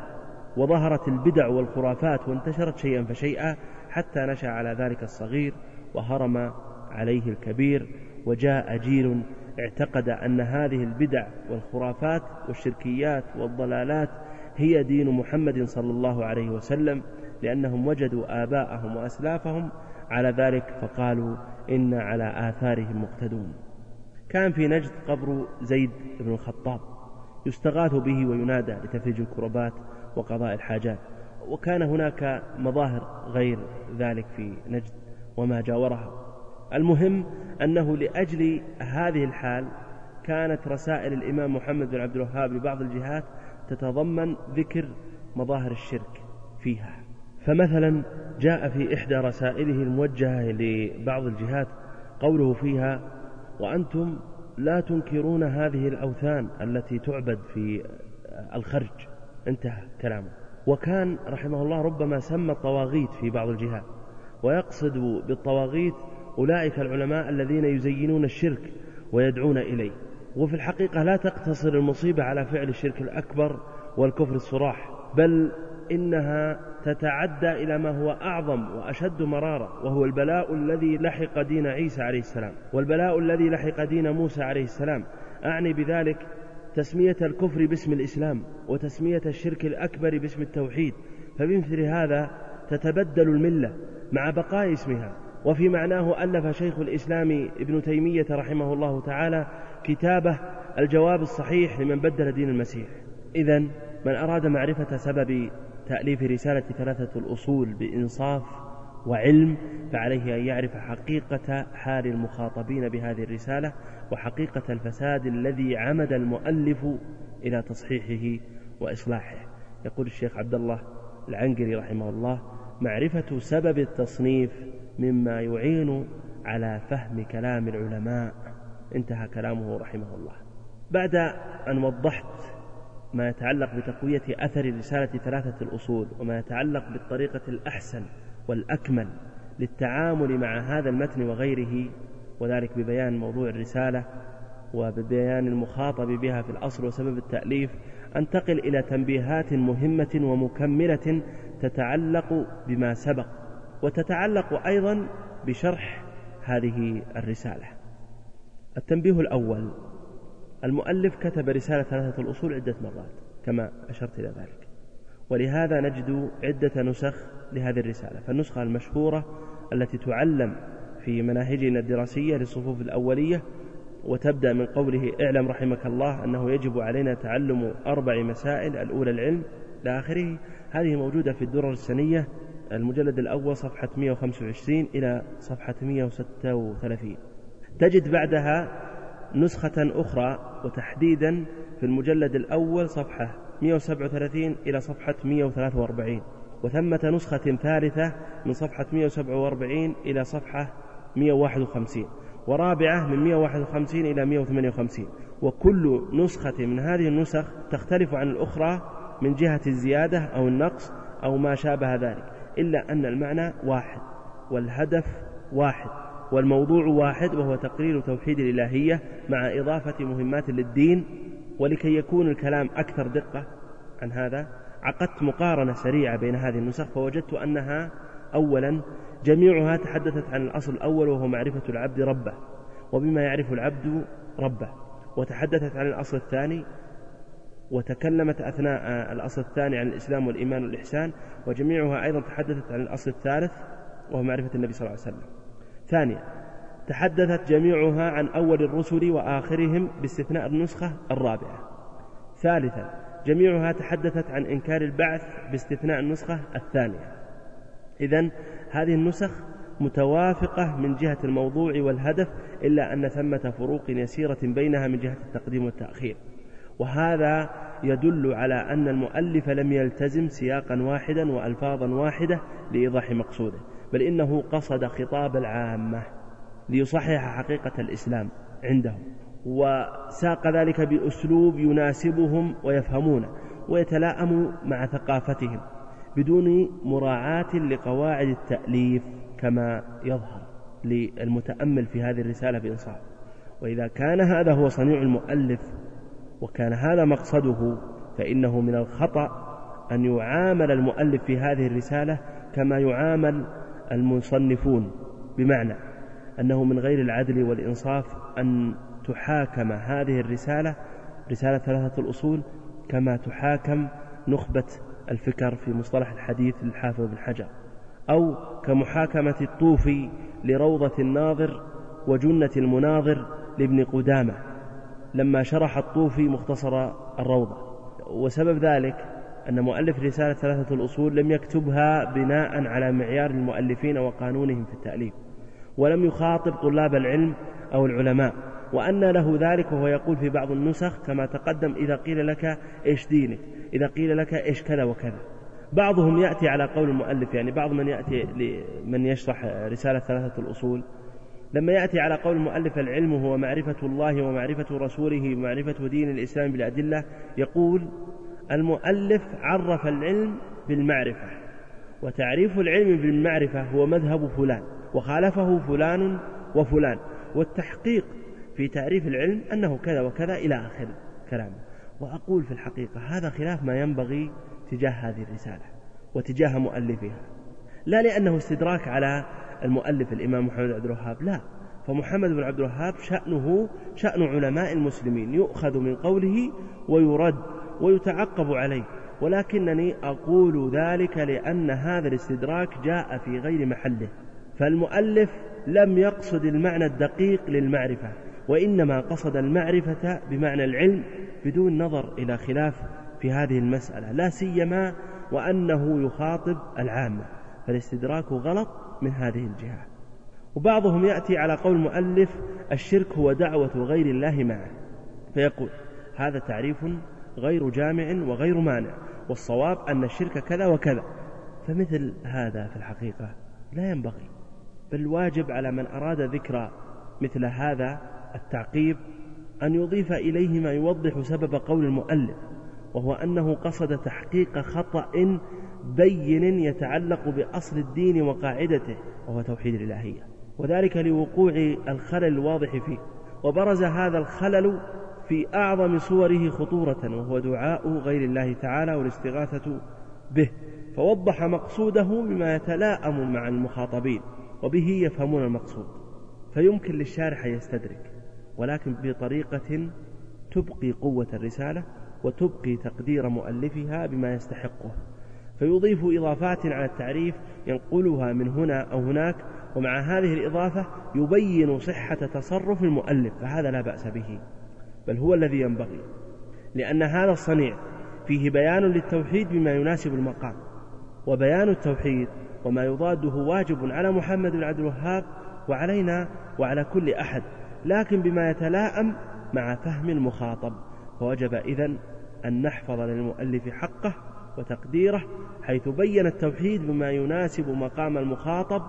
وظهرت البدع والخرافات وانتشرت شيئا فشيئا حتى نشأ على ذلك الصغير وهرم عليه الكبير وجاء جيل اعتقد أن هذه البدع والخرافات والشركيات والضلالات هي دين محمد صلى الله عليه وسلم لأنهم وجدوا آباءهم وأسلافهم على ذلك فقالوا إنا على آثارهم مقتدون. كان في نجد قبر زيد بن الخطاب يستغاث به وينادى لتفريج الكربات وقضاء الحاجات وكان هناك مظاهر غير ذلك في نجد. وما جاورها. المهم أنه لأجل هذه الحال كانت رسائل الإمام محمد بن عبد الوهاب لبعض الجهات تتضمن ذكر مظاهر الشرك فيها. فمثلا جاء في إحدى رسائله الموجهة لبعض الجهات قوله فيها وأنتم لا تنكرون هذه الأوثان التي تعبد في الخرج انتهى كلامه. وكان رحمه الله ربما سمى الطواغيت في بعض الجهات. ويقصد بالطواغيت أولئك العلماء الذين يزينون الشرك ويدعون إليه. وفي الحقيقة لا تقتصر المصيبة على فعل الشرك الأكبر والكفر الصراح بل إنها تتعدى إلى ما هو أعظم وأشد مرارة وهو البلاء الذي لحق دين عيسى عليه السلام والبلاء الذي لحق دين موسى عليه السلام. أعني بذلك تسمية الكفر باسم الإسلام وتسمية الشرك الأكبر باسم التوحيد. فبمثل هذا تتبدل الملة مع بقاء اسمها. وفي معناه ألف شيخ الإسلام ابن تيمية رحمه الله تعالى كتابه الجواب الصحيح لمن بدل دين المسيح. إذا من أراد معرفة سبب تأليف رسالة ثلاثة الأصول بإنصاف وعلم فعليه أن يعرف حقيقة حال المخاطبين بهذه الرسالة وحقيقة الفساد الذي عمد المؤلف إلى تصحيحه وإصلاحه. يقول الشيخ عبد الله العنقري رحمه الله معرفة سبب التصنيف مما يعين على فهم كلام العلماء. انتهى كلامه رحمه الله. بعد أن وضحت ما يتعلق بتقوية أثر رسالة ثلاثة الأصول وما يتعلق بالطريقة الأحسن والأكمل للتعامل مع هذا المتن وغيره وذلك ببيان موضوع الرسالة وببيان المخاطب بها في الأصل وسبب التأليف أنتقل إلى تنبيهات مهمة ومكملة تتعلق بما سبق وتتعلق أيضا بشرح هذه الرسالة. التنبيه الأول المؤلف كتب رسالة ثلاثة الأصول عدة مرات كما أشرت إلى ذلك. ولهذا نجد عدة نسخ لهذه الرسالة. فالنسخة المشهورة التي تعلم في مناهجنا الدراسية للصفوف الأولية وتبدأ من قوله اعلم رحمك الله أنه يجب علينا تعلم أربع مسائل الأولى العلم إلى آخره هذه موجودة في الدرر السنية المجلد الأول صفحة 125 إلى صفحة 136 تجد بعدها نسخة أخرى وتحديدا في المجلد الأول صفحة 137 إلى صفحة 143 وثمة نسخة ثالثة من صفحة 147 إلى صفحة 151 ورابعة من 151 إلى 158 وكل نسخة من هذه النسخ تختلف عن الأخرى من جهة الزيادة أو النقص أو ما شابه ذلك إلا أن المعنى واحد والهدف واحد والموضوع واحد وهو تقرير توحيد الإلهية مع إضافة مهمات للدين ولكي يكون الكلام أكثر دقة. عن هذا عقدت مقارنة سريعة بين هذه النسخ فوجدت أنها أولا جميعها تحدثت عن الأصل الأول وهو معرفة العبد ربه وبما يعرف العبد ربه وتحدثت عن الأصل الثاني وتكلمت أثناء الأصل الثاني عن الإسلام والإيمان والإحسان وجميعها أيضا تحدثت عن الأصل الثالث وهو معرفة النبي صلى الله عليه وسلم. ثانيا تحدثت جميعها عن أول الرسل وآخرهم باستثناء النسخة الرابعة. ثالثا جميعها تحدثت عن إنكار البعث باستثناء النسخة الثانية. إذا هذه النسخ متوافقة من جهة الموضوع والهدف إلا أن ثمة فروق يسيرة بينها من جهة التقديم والتأخير. وهذا يدل على أن المؤلف لم يلتزم سياقا واحدا وألفاظا واحدة لإيضاح مقصوده بل إنه قصد خطاب العامة ليصحح حقيقة الإسلام عندهم. وساق ذلك بأسلوب يناسبهم ويفهمونه ويتلائم مع ثقافتهم. بدون مراعاة لقواعد التأليف كما يظهر للمتأمل في هذه الرسالة بإنصاف. وإذا كان هذا هو صنيع المؤلف وكان هذا مقصده فإنه من الخطأ أن يعامل المؤلف في هذه الرسالة كما يعامل المصنفون بمعنى أنه من غير العدل والإنصاف أن تحاكم هذه الرسالة رسالة ثلاثة الأصول كما تحاكم نخبة الفكر في مصطلح الحديث للحافظ بن حجر أو كمحاكمة الطوفي لروضة الناظر وجنة المناظر لابن قدامة لما شرح الطوفي مختصر الروضة. وسبب ذلك أن مؤلف رسالة ثلاثة الأصول لم يكتبها بناء على معيار المؤلفين وقانونهم في التأليف ولم يخاطب طلاب العلم أو العلماء. وأن له ذلك وهو يقول في بعض النسخ كما تقدم إذا قيل لك إيش دينك؟ إذا قيل لك إيش كذا وكذا. بعضهم يأتي على قول المؤلف يعني بعض من يأتي من يشرح رسالة ثلاثة الأصول. لما يأتي على قول المؤلف العلم هو معرفة الله ومعرفة رسوله ومعرفة دين الإسلام بالأدلة يقول المؤلف عرف العلم بالمعرفة وتعريف العلم بالمعرفة هو مذهب فلان وخالفه فلان وفلان والتحقيق في تعريف العلم أنه كذا وكذا إلى آخر كلامه. وأقول في الحقيقة هذا خلاف ما ينبغي تجاه هذه الرسالة وتجاه مؤلفها لا لأنه استدراك على المؤلف الإمام محمد عبد الوهاب لا. فمحمد بن عبد الوهاب شأنه شأن علماء المسلمين يؤخذ من قوله ويرد ويتعقب عليه. ولكنني أقول ذلك لأن هذا الاستدراك جاء في غير محله. فالمؤلف لم يقصد المعنى الدقيق للمعرفة. وإنما قصد المعرفة بمعنى العلم بدون نظر إلى خلاف في هذه المسألة لا سيما وأنه يخاطب العامة فالاستدراك غلط من هذه الجهة. وبعضهم يأتي على قول المؤلف الشرك هو دعوة غير الله معه. فيقول هذا تعريف غير جامع وغير مانع والصواب أن الشرك كذا وكذا. فمثل هذا في الحقيقة لا ينبغي بل واجب على من أراد ذكر مثل هذا التعقيب أن يضيف إليه ما يوضح سبب قول المؤلف وهو أنه قصد تحقيق خطأ بين يتعلق بأصل الدين وقاعدته وهو توحيد الإلهية. وذلك لوقوع الخلل الواضح فيه. وبرز هذا الخلل في أعظم صوره خطورة وهو دعاء غير الله تعالى والاستغاثة به. فوضح مقصوده بما يتلاءم مع المخاطبين وبه يفهمون المقصود. فيمكن للشارح يستدرك. ولكن بطريقة تبقي قوة الرسالة وتبقي تقدير مؤلفها بما يستحقه. فيضيف إضافات على التعريف ينقلها من هنا أو هناك ومع هذه الإضافة يبين صحة تصرف المؤلف فهذا لا بأس به. بل هو الذي ينبغي لأن هذا الصنيع فيه بيان للتوحيد بما يناسب المقام وبيان التوحيد وما يضاده واجب على محمد بن عبد الوهاب وعلينا وعلى كل أحد. لكن بما يتلاءم مع فهم المخاطب فوجب إذن أن نحفظ للمؤلف حقه وتقديره حيث بين التوحيد بما يناسب مقام المخاطب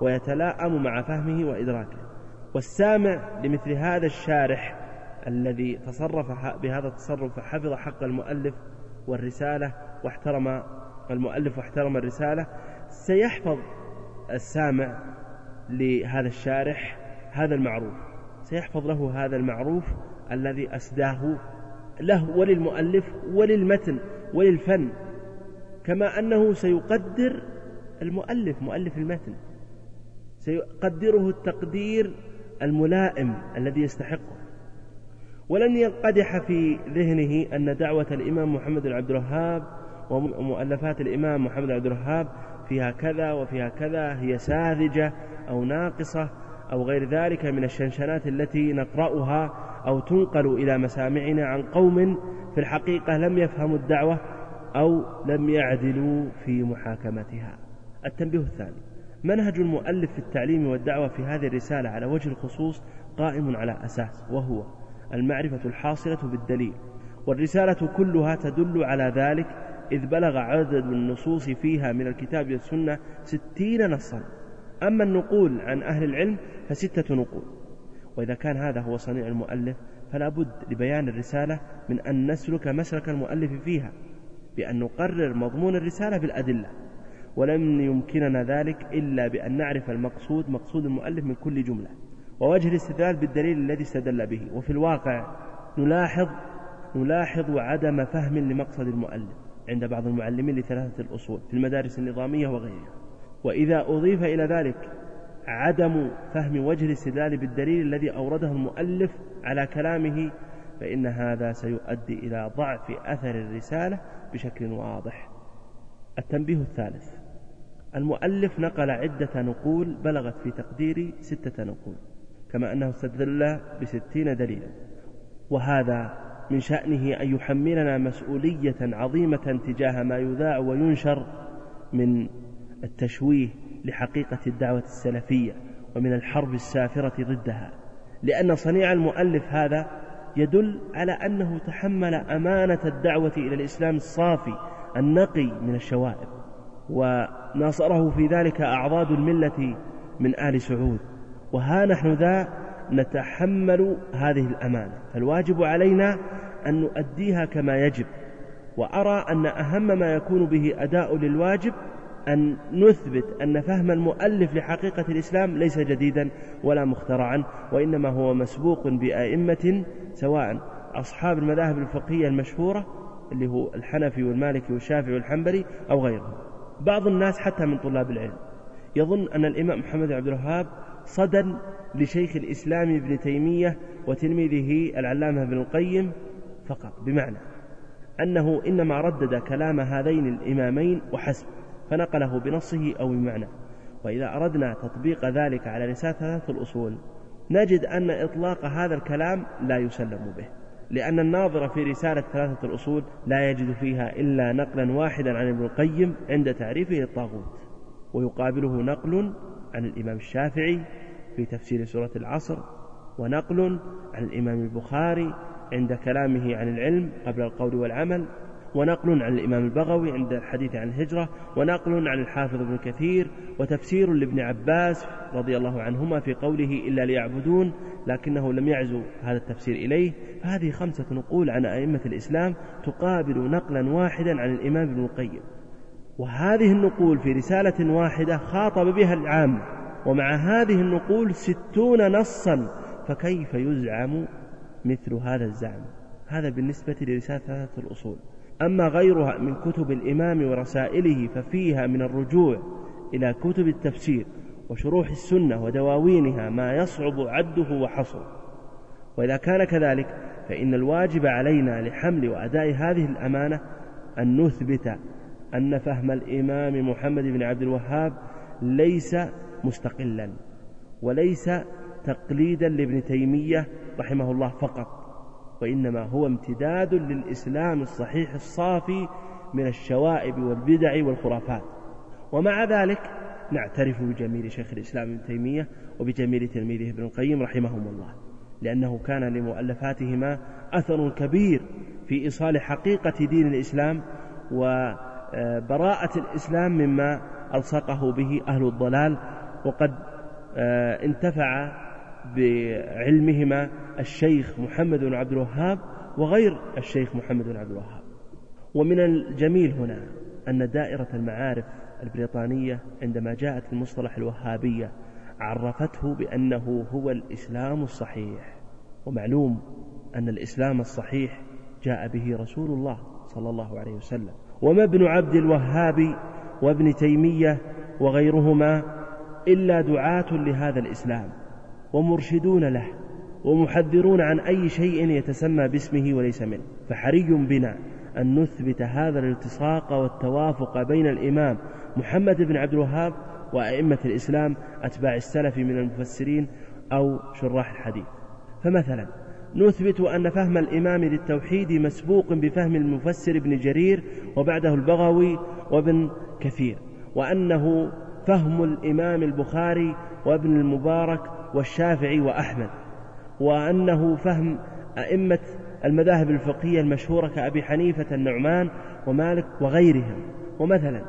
ويتلاءم مع فهمه وإدراكه. والسامع لمثل هذا الشارح الذي تصرف بهذا التصرف فحفظ حق المؤلف والرسالة واحترم المؤلف واحترم الرسالة سيحفظ السامع لهذا الشارح هذا المعروف. سيحفظ له هذا المعروف الذي أسداه له وللمؤلف وللمتن وللفن كما أنه سيقدر المؤلف مؤلف المتن سيقدره التقدير الملائم الذي يستحقه. ولن ينقدح في ذهنه أن دعوة الإمام محمد بن عبد الوهاب ومؤلفات الإمام محمد بن عبد الوهاب فيها كذا وفيها كذا هي ساذجة أو ناقصة أو غير ذلك من الشنشنات التي نقرأها أو تنقل إلى مسامعنا عن قوم في الحقيقة لم يفهموا الدعوة أو لم يعدلوا في محاكمتها. التنبيه الثاني منهج المؤلف في التعليم والدعوة في هذه الرسالة على وجه الخصوص قائم على أساس وهو المعرفة الحاصلة بالدليل والرسالة كلها تدل على ذلك إذ بلغ عدد النصوص فيها من الكتاب والسنة ستين نصا. أما النقول عن أهل العلم فستة نقول وإذا كان هذا هو صنيع المؤلف فلا بد لبيان الرسالة من أن نسلك مسلك المؤلف فيها بأن نقرر مضمون الرسالة بالأدلة ولم يمكننا ذلك إلا بأن نعرف المقصود مقصود المؤلف من كل جملة ووجه الاستدلال بالدليل الذي استدل به وفي الواقع نلاحظ نلاحظ عدم فهم لمقصد المؤلف عند بعض المعلمين لثلاثة الأصول في المدارس النظامية وغيرها. وإذا أضيف إلى ذلك عدم فهم وجه الاستدلال بالدليل الذي أورده المؤلف على كلامه فإن هذا سيؤدي إلى ضعف أثر الرسالة بشكل واضح. التنبيه الثالث. المؤلف نقل عدة نقول بلغت في تقديري ستة نقول كما أنه استدل بستين دليلا. وهذا من شأنه أن يحملنا مسؤولية عظيمة تجاه ما يذاع وينشر من التشويه لحقيقة الدعوة السلفية ومن الحرب السافرة ضدها لأن صنيع المؤلف هذا يدل على أنه تحمل أمانة الدعوة إلى الإسلام الصافي النقي من الشوائب وناصره في ذلك أعضاد الملة من آل سعود وها نحن ذا نتحمل هذه الأمانة فالواجب علينا أن نؤديها كما يجب وأرى أن أهم ما يكون به أداء للواجب أن نثبت أن فهم المؤلف لحقيقة الإسلام ليس جديدا ولا مخترعا وإنما هو مسبوق بأئمة سواء أصحاب المذاهب الفقهية المشهورة اللي هو الحنفي والمالكي والشافعي والحنبلي أو غيرهم. بعض الناس حتى من طلاب العلم. يظن أن الإمام محمد عبد الوهاب صدى لشيخ الإسلام ابن تيمية وتلميذه العلامة ابن القيم فقط. بمعنى أنه إنما ردد كلام هذين الإمامين وحسب. فنقله بنصه أو بمعنى. وإذا أردنا تطبيق ذلك على رسالة ثلاثة الأصول نجد أن إطلاق هذا الكلام لا يسلم به لأن الناظر في رسالة ثلاثة الأصول لا يجد فيها إلا نقلا واحدا عن ابن القيم عند تعريفه للطاغوت ويقابله نقل عن الإمام الشافعي في تفسير سورة العصر ونقل عن الإمام البخاري عند كلامه عن العلم قبل القول والعمل ونقل عن الإمام البغوي عند الحديث عن الهجرة ونقل عن الحافظ ابن كثير وتفسير لابن عباس رضي الله عنهما في قوله إلا ليعبدون لكنه لم يعزو هذا التفسير إليه. فهذه خمسة نقول عن أئمة الإسلام تقابل نقلا واحدا عن الإمام ابن القيم. وهذه النقول في رسالة واحدة خاطب بها العامة ومع هذه النقول ستون نصا فكيف يزعم مثل هذا الزعم؟ هذا بالنسبة لرسالة ثلاثة الأصول. أما غيرها من كتب الإمام ورسائله ففيها من الرجوع إلى كتب التفسير وشروح السنة ودواوينها ما يصعب عده وحصره. وإذا كان كذلك فإن الواجب علينا لحمل وأداء هذه الأمانة أن نثبت أن فهم الإمام محمد بن عبد الوهاب ليس مستقلا وليس تقليدا لابن تيمية رحمه الله فقط. وإنما هو امتداد للإسلام الصحيح الصافي من الشوائب والبدع والخرافات. ومع ذلك نعترف بجميل شيخ الإسلام ابن تيمية وبجميل تلميذه ابن القيم رحمهم الله لأنه كان لمؤلفاتهما أثر كبير في إيصال حقيقة دين الإسلام وبراءة الإسلام مما ألصقه به أهل الضلال وقد آه، انتفع بعلمهما الشيخ محمد بن عبد الوهاب وغير الشيخ محمد بن عبد الوهاب. ومن الجميل هنا أن دائرة المعارف البريطانية عندما جاءت المصطلح الوهابية عرفته بأنه هو الإسلام الصحيح. ومعلوم أن الإسلام الصحيح جاء به رسول الله صلى الله عليه وسلم. وما ابن عبد الوهاب وابن تيمية وغيرهما إلا دعاة لهذا الإسلام ومرشدون له. ومحذرون عن أي شيء يتسمى باسمه وليس منه. فحري بنا أن نثبت هذا الالتصاق والتوافق بين الإمام محمد بن عبد الوهاب وأئمة الإسلام أتباع السلف من المفسرين أو شراح الحديث. فمثلا نثبت أن فهم الإمام للتوحيد مسبوق بفهم المفسر ابن جرير وبعده البغوي وابن كثير وأنه فهم الإمام البخاري وابن المبارك والشافعي وأحمد. وأنه فهم أئمة المذاهب الفقهية المشهورة كأبي حنيفة النعمان ومالك وغيرهم. ومثلا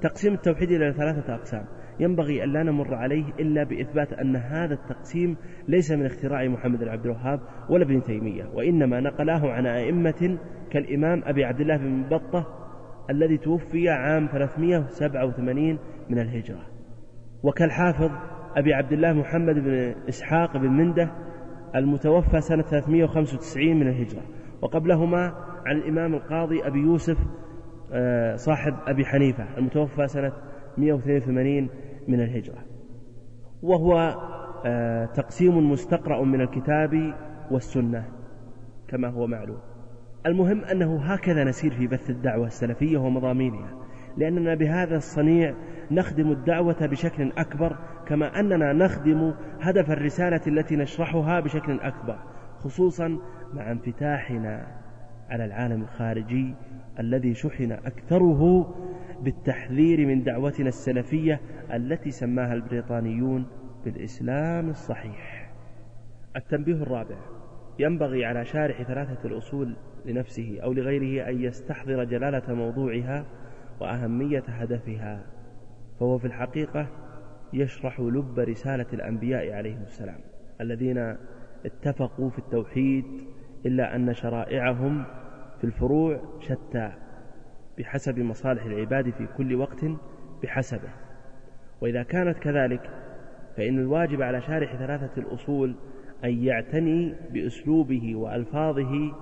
تقسيم التوحيد إلى ثلاثة أقسام. ينبغي أن لا نمر عليه إلا بإثبات أن هذا التقسيم ليس من اختراع محمد بن عبد الوهاب ولا ابن تيمية وإنما نقلاه عن أئمة كالإمام أبي عبد الله بن بطة الذي توفي عام 387 من الهجرة. وكالحافظ أبي عبد الله محمد بن إسحاق بن منده المتوفى سنة 395 من الهجرة. وقبلهما عن الإمام القاضي أبي يوسف آه، صاحب أبي حنيفة المتوفى سنة 182 من الهجرة. وهو آه، تقسيم مستقرأ من الكتاب والسنة كما هو معلوم. المهم أنه هكذا نسير في بث الدعوة السلفية ومضامينها. لأننا بهذا الصنيع نخدم الدعوة بشكل أكبر كما أننا نخدم هدف الرسالة التي نشرحها بشكل أكبر خصوصا مع انفتاحنا على العالم الخارجي الذي شحن أكثره بالتحذير من دعوتنا السلفية التي سماها البريطانيون بالإسلام الصحيح. التنبيه الرابع ينبغي على شارح ثلاثة الأصول لنفسه أو لغيره أن يستحضر جلالة موضوعها وأهمية هدفها فهو في الحقيقة يشرح لب رسالة الأنبياء عليهم السلام الذين اتفقوا في التوحيد إلا أن شرائعهم في الفروع شتى بحسب مصالح العباد في كل وقت بحسبه. وإذا كانت كذلك فإن الواجب على شارح ثلاثة الأصول أن يعتني بأسلوبه وألفاظه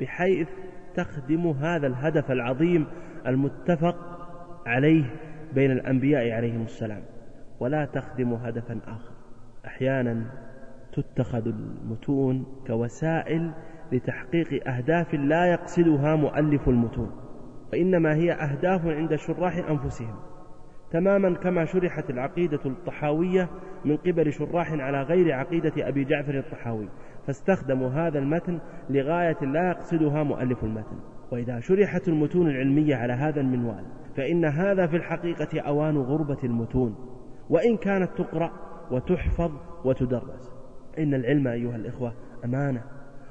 بحيث تخدم هذا الهدف العظيم المتفق عليه بين الأنبياء عليهم السلام ولا تخدم هدفا آخر. أحيانا تتخذ المتون كوسائل لتحقيق أهداف لا يقصدها مؤلف المتون وإنما هي أهداف عند شراح أنفسهم. تماما كما شرحت العقيدة الطحاوية من قبل شراح على غير عقيدة أبي جعفر الطحاوي فاستخدموا هذا المتن لغاية لا يقصدها مؤلف المتن. وإذا شرحت المتون العلمية على هذا المنوال فإن هذا في الحقيقة أوان غربة المتون وإن كانت تقرأ وتحفظ وتدرس. إن العلم أيها الإخوة أمانة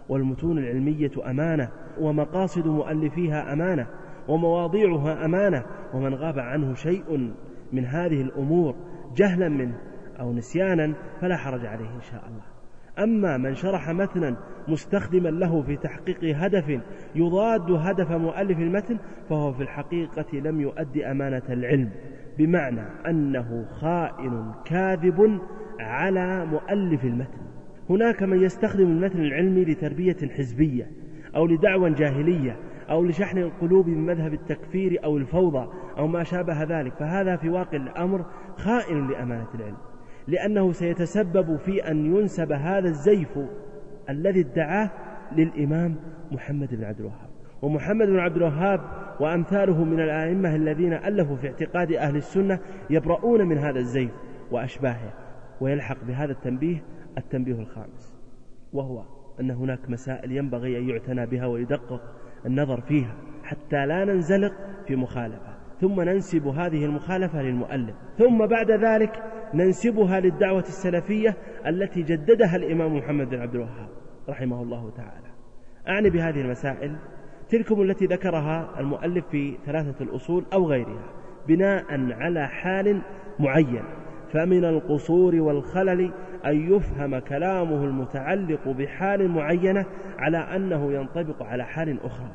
والمتون العلمية أمانة ومقاصد مؤلفيها أمانة ومواضيعها أمانة ومن غاب عنه شيء من هذه الأمور جهلا منه أو نسيانا فلا حرج عليه إن شاء الله. أما من شرح متنا مستخدما له في تحقيق هدف يضاد هدف مؤلف المتن فهو في الحقيقة لم يؤدي أمانة العلم بمعنى أنه خائن كاذب على مؤلف المتن. هناك من يستخدم المتن العلمي لتربية حزبية أو لدعوى جاهلية أو لشحن القلوب بمذهب التكفير أو الفوضى أو ما شابه ذلك فهذا في واقع الأمر خائن لأمانة العلم. لأنه سيتسبب في أن ينسب هذا الزيف الذي ادعاه للإمام محمد بن عبد الوهاب. ومحمد بن عبد الوهاب وأمثاله من الأئمة الذين ألفوا في اعتقاد أهل السنة يبرؤون من هذا الزيف وأشباهه ويلحق بهذا التنبيه التنبيه الخامس وهو أن هناك مسائل ينبغي أن يعتنى بها ويدقق النظر فيها حتى لا ننزلق في مخالفة. ثم ننسب هذه المخالفة للمؤلف. ثم بعد ذلك ننسبها للدعوة السلفية التي جددها الإمام محمد بن عبد الوهاب رحمه الله تعالى. أعني بهذه المسائل تلكم التي ذكرها المؤلف في ثلاثة الأصول أو غيرها بناء على حال معين فمن القصور والخلل أن يفهم كلامه المتعلق بحال معينة على أنه ينطبق على حال أخرى.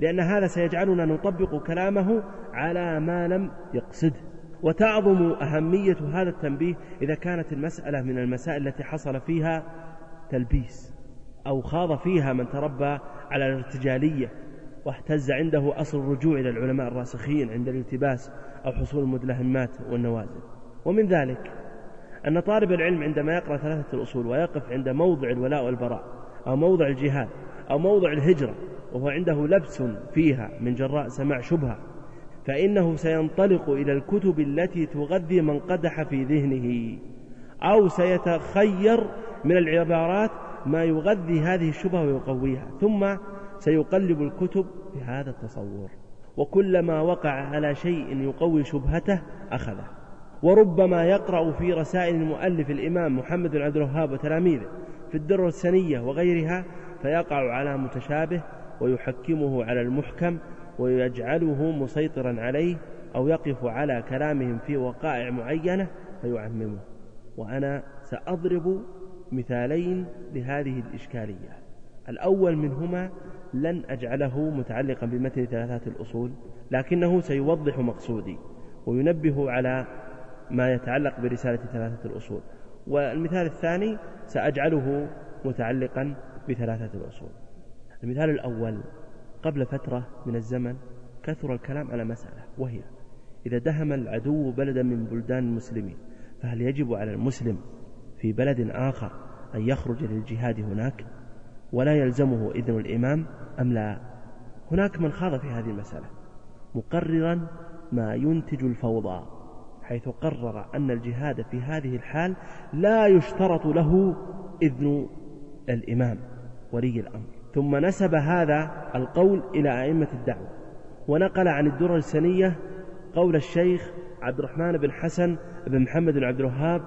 لأن هذا سيجعلنا نطبق كلامه على ما لم يقصده وتعظم أهمية هذا التنبيه إذا كانت المسألة من المسائل التي حصل فيها تلبيس أو خاض فيها من تربى على الارتجالية واهتز عنده أصل الرجوع إلى العلماء الراسخين عند الالتباس أو حصول المدلهمات والنوازل. ومن ذلك أن طالب العلم عندما يقرأ ثلاثة الأصول ويقف عند موضع الولاء والبراء أو موضع الجهاد أو موضع الهجرة وهو عنده لبس فيها من جراء سماع شبهة فإنه سينطلق إلى الكتب التي تغذي من قدح في ذهنه أو سيتخير من العبارات ما يغذي هذه الشبهة ويقويها ثم سيقلب الكتب بهذا التصور. وكلما وقع على شيء يقوي شبهته أخذه. وربما يقرأ في رسائل المؤلف الإمام محمد بن عبد الوهاب وتلاميذه في الدر السنية وغيرها فيقع على متشابه ويحكمه على المحكم ويجعله مسيطرا عليه أو يقف على كلامهم في وقائع معينة فيعممه. وأنا سأضرب مثالين لهذه الإشكالية. الأول منهما لن أجعله متعلقا بمثل ثلاثات الأصول لكنه سيوضح مقصودي وينبه على ما يتعلق برسالة ثلاثة الأصول. والمثال الثاني سأجعله متعلقا بثلاثة الأصول. المثال الأول قبل فترة من الزمن كثر الكلام على مسألة وهي إذا دهم العدو بلدا من بلدان المسلمين فهل يجب على المسلم في بلد آخر أن يخرج للجهاد هناك؟ ولا يلزمه إذن الإمام أم لا؟ هناك من خاض في هذه المسألة مقررا ما ينتج الفوضى حيث قرر أن الجهاد في هذه الحال لا يشترط له إذن الإمام ولي الأمر. ثم نسب هذا القول إلى أئمة الدعوة ونقل عن الدرر السنية قول الشيخ عبد الرحمن بن حسن بن محمد بن عبد الوهاب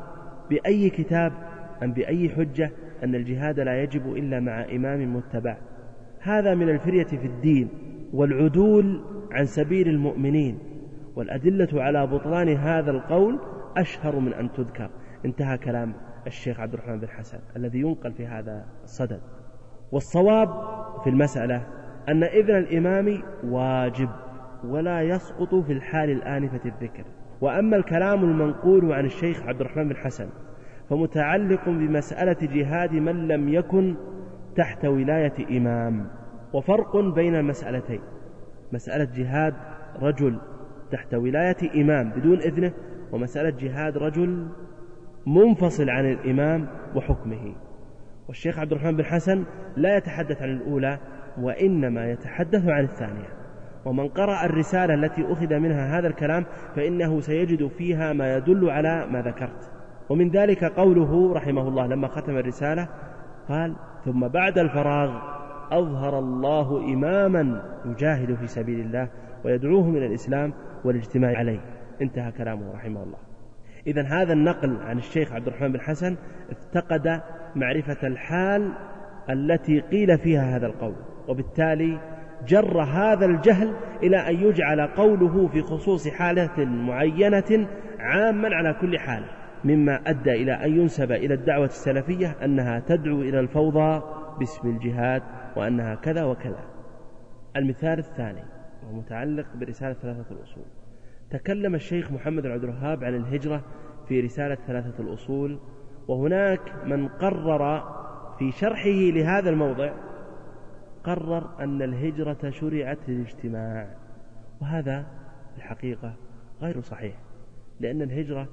بأي كتاب أم بأي حجة أن الجهاد لا يجب إلا مع إمام متبع. هذا من الفرية في الدين والعدول عن سبيل المؤمنين والأدلة على بطلان هذا القول أشهر من أن تذكر. انتهى كلام الشيخ عبد الرحمن بن حسن الذي ينقل في هذا الصدد. والصواب في المسألة أن إذن الإمام واجب ولا يسقط في الحال الآنفة الذكر. وأما الكلام المنقول عن الشيخ عبد الرحمن بن حسن فمتعلق بمسألة جهاد من لم يكن تحت ولاية إمام. وفرق بين المسألتين. مسألة جهاد رجل تحت ولاية إمام بدون إذنه ومسألة جهاد رجل منفصل عن الإمام وحكمه. والشيخ عبد الرحمن بن حسن لا يتحدث عن الأولى وإنما يتحدث عن الثانية. ومن قرأ الرسالة التي أخذ منها هذا الكلام فإنه سيجد فيها ما يدل على ما ذكرت. ومن ذلك قوله رحمه الله لما ختم الرسالة قال ثم بعد الفراغ أظهر الله إماما يجاهد في سبيل الله ويدعوه من الإسلام والاجتماع عليه. انتهى كلامه رحمه الله. إذا هذا النقل عن الشيخ عبد الرحمن بن حسن افتقد معرفة الحال التي قيل فيها هذا القول وبالتالي جر هذا الجهل إلى أن يجعل قوله في خصوص حالة معينة عاما على كل حال مما أدى إلى أن ينسب إلى الدعوة السلفية أنها تدعو إلى الفوضى باسم الجهاد وأنها كذا وكذا. المثال الثاني وهو متعلق برسالة ثلاثة الأصول. تكلم الشيخ محمد عبد الوهاب عن الهجرة في رسالة ثلاثة الأصول وهناك من قرر في شرحه لهذا الموضع قرر أن الهجرة شرعت للاجتماع وهذا الحقيقة غير صحيح لأن الهجرة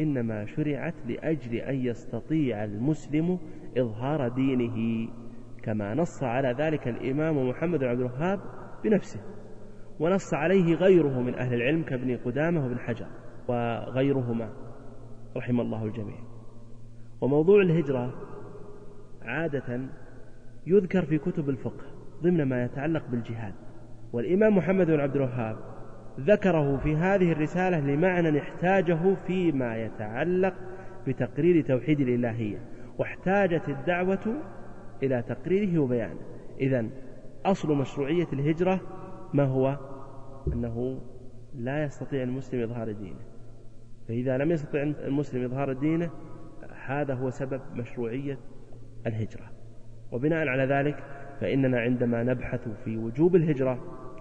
إنما شرعت لأجل أن يستطيع المسلم إظهار دينه كما نص على ذلك الإمام محمد بن عبد الوهاب بنفسه ونص عليه غيره من أهل العلم كابن قدامة وابن حجر وغيرهما رحم الله الجميع. وموضوع الهجرة عادة يذكر في كتب الفقه ضمن ما يتعلق بالجهاد. والإمام محمد بن عبد الوهاب ذكره في هذه الرسالة لمعنى احتاجه فيما يتعلق بتقرير توحيد الإلهية واحتاجت الدعوة إلى تقريره وبيانه. إذا أصل مشروعية الهجرة ما هو؟ أنه لا يستطيع المسلم إظهار دينه. فإذا لم يستطع المسلم إظهار دينه هذا هو سبب مشروعية الهجرة. وبناء على ذلك فإننا عندما نبحث في وجوب الهجرة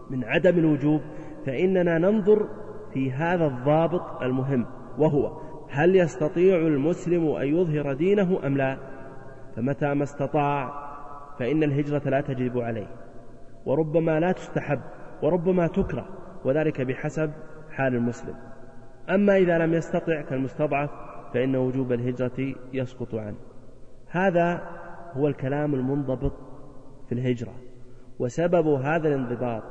من عدم الوجوب فإننا ننظر في هذا الضابط المهم وهو هل يستطيع المسلم أن يظهر دينه أم لا؟ فمتى ما استطاع فإن الهجرة لا تجب عليه وربما لا تستحب وربما تكره وذلك بحسب حال المسلم. أما إذا لم يستطع كالمستضعف فإن وجوب الهجرة يسقط عنه. هذا هو الكلام المنضبط في الهجرة. وسبب هذا الانضباط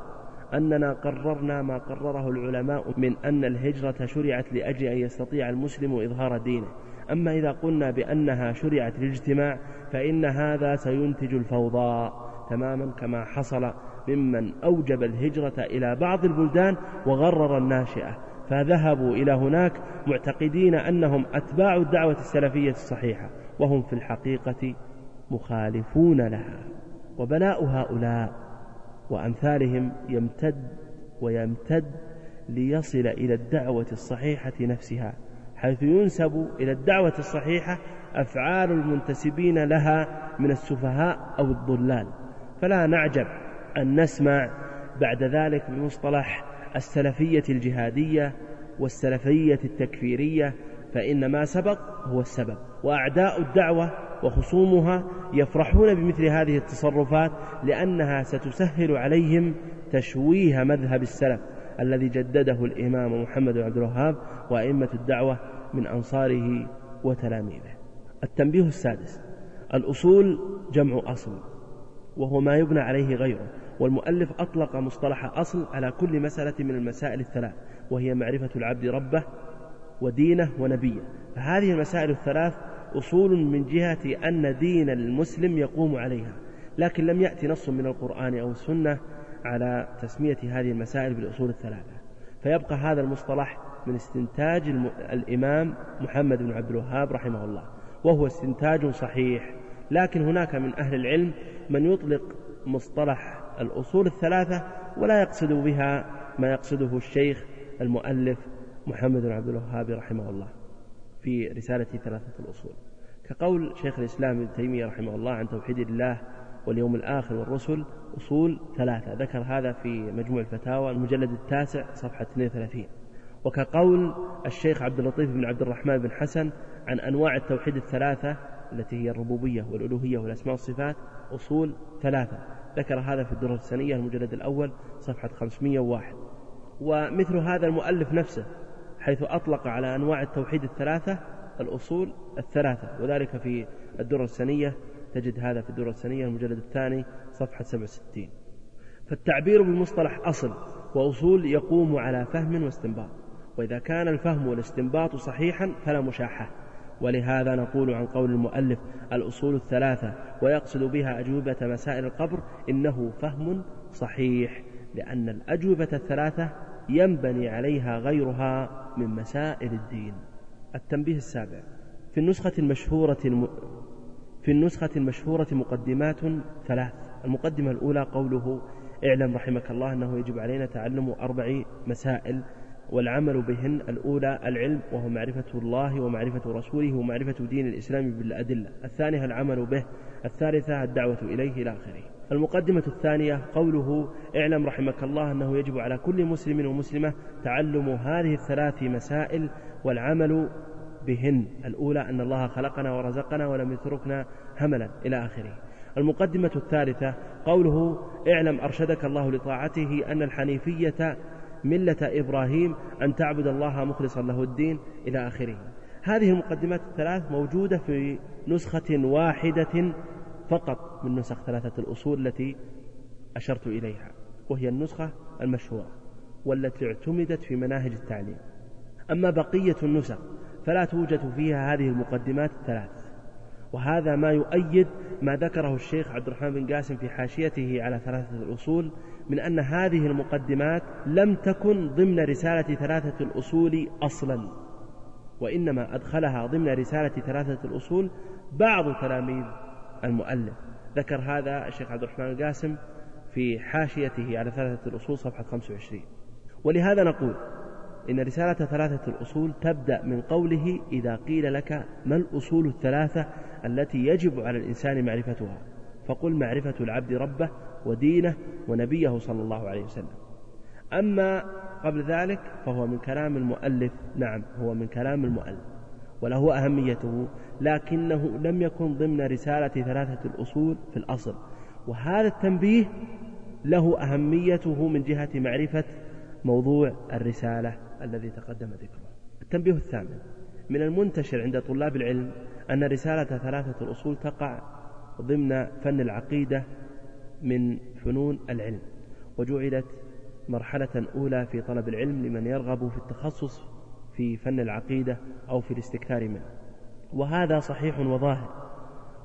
أننا قررنا ما قرره العلماء من أن الهجرة شرعت لأجل أن يستطيع المسلم إظهار دينه. أما إذا قلنا بأنها شرعت للاجتماع فإن هذا سينتج الفوضى تماما كما حصل ممن أوجب الهجرة إلى بعض البلدان وغرر الناشئة. فذهبوا إلى هناك معتقدين أنهم أتباع الدعوة السلفية الصحيحة وهم في الحقيقة مخالفون لها وبلاء هؤلاء وأمثالهم يمتد ويمتد ليصل إلى الدعوة الصحيحة نفسها حيث ينسب إلى الدعوة الصحيحة أفعال المنتسبين لها من السفهاء أو الضلال. فلا نعجب أن نسمع بعد ذلك بمصطلح السلفية الجهادية والسلفية التكفيرية فإن ما سبق هو السبب. وأعداء الدعوة وخصومها يفرحون بمثل هذه التصرفات لأنها ستسهل عليهم تشويه مذهب السلف الذي جدده الإمام محمد بن عبد الوهاب وأئمة الدعوة من أنصاره وتلاميذه. التنبيه السادس الأصول جمع أصل وهو ما يبنى عليه غيره. والمؤلف أطلق مصطلح أصل على كل مسألة من المسائل الثلاث وهي معرفة العبد ربه ودينه ونبيه. فهذه المسائل الثلاث أصول من جهة أن دين المسلم يقوم عليها لكن لم يأتي نص من القرآن أو السنة على تسمية هذه المسائل بالأصول الثلاثة. فيبقى هذا المصطلح من استنتاج الإمام محمد بن عبد الوهاب رحمه الله وهو استنتاج صحيح. لكن هناك من أهل العلم من يطلق مصطلح الأصول الثلاثة ولا يقصد بها ما يقصده الشيخ المؤلف محمد بن عبد الوهاب رحمه الله في رسالة ثلاثة الأصول. كقول شيخ الإسلام ابن تيمية رحمه الله عن توحيد الله واليوم الآخر والرسل أصول ثلاثة. ذكر هذا في مجموع الفتاوى المجلد التاسع صفحة 32 وكقول الشيخ عبد اللطيف بن عبد الرحمن بن حسن عن أنواع التوحيد الثلاثة التي هي الربوبية والألوهية والأسماء والصفات أصول ثلاثة. ذكر هذا في الدرر السنية المجلد الأول صفحة 501 ومثل هذا المؤلف نفسه حيث أطلق على أنواع التوحيد الثلاثة الأصول الثلاثة. وذلك في الدرر السنية تجد هذا في الدرر السنية المجلد الثاني صفحة 67 فالتعبير بالمصطلح أصل وأصول يقوم على فهم واستنباط. وإذا كان الفهم والاستنباط صحيحا فلا مشاحة. ولهذا نقول عن قول المؤلف الأصول الثلاثة ويقصد بها أجوبة مسائل القبر إنه فهم صحيح لأن الأجوبة الثلاثة ينبني عليها غيرها من مسائل الدين. التنبيه السابع في النسخة المشهورة الم... في النسخة المشهورة مقدمات ثلاث. المقدمة الأولى قوله اعلم رحمك الله أنه يجب علينا تعلم أربع مسائل والعمل بهن الأولى العلم وهو معرفة الله ومعرفة رسوله ومعرفة دين الإسلام بالأدلة. الثانية العمل به الثالثة الدعوة إليه إلى آخره. المقدمة الثانية قوله اعلم رحمك الله أنه يجب على كل مسلم ومسلمة تعلم هذه الثلاث مسائل والعمل بهن. الأولى أن الله خلقنا ورزقنا ولم يتركنا هملا. إلى آخره. المقدمة الثالثة قوله اعلم أرشدك الله لطاعته أن الحنيفية ملة إبراهيم أن تعبد الله مخلصا له الدين إلى آخره. هذه المقدمات الثلاث موجودة في نسخة واحدة فقط من نسخ ثلاثة الأصول التي أشرت إليها وهي النسخة المشهورة والتي اعتمدت في مناهج التعليم. أما بقية النسخ فلا توجد فيها هذه المقدمات الثلاث وهذا ما يؤيد ما ذكره الشيخ عبد الرحمن بن قاسم في حاشيته على ثلاثة الأصول من أن هذه المقدمات لم تكن ضمن رسالة ثلاثة الأصول أصلا وإنما أدخلها ضمن رسالة ثلاثة الأصول بعض تلاميذ المؤلف. ذكر هذا الشيخ عبد الرحمن القاسم في حاشيته على ثلاثة الأصول صفحة 25 ولهذا نقول إن رسالة ثلاثة الأصول تبدأ من قوله إذا قيل لك ما الأصول الثلاثة التي يجب على الإنسان معرفتها. فقل معرفة العبد ربه ودينه ونبيه صلى الله عليه وسلم. أما قبل ذلك فهو من كلام المؤلف نعم هو من كلام المؤلف وله أهميته لكنه لم يكن ضمن رسالة ثلاثة الأصول في الأصل. وهذا التنبيه له أهميته من جهة معرفة موضوع الرسالة الذي تقدم ذكره. التنبيه الثامن من المنتشر عند طلاب العلم أن رسالة ثلاثة الأصول تقع ضمن فن العقيدة من فنون العلم وجعلت مرحلة أولى في طلب العلم لمن يرغب في التخصص في فن العقيدة أو في الاستكثار منه. وهذا صحيح وظاهر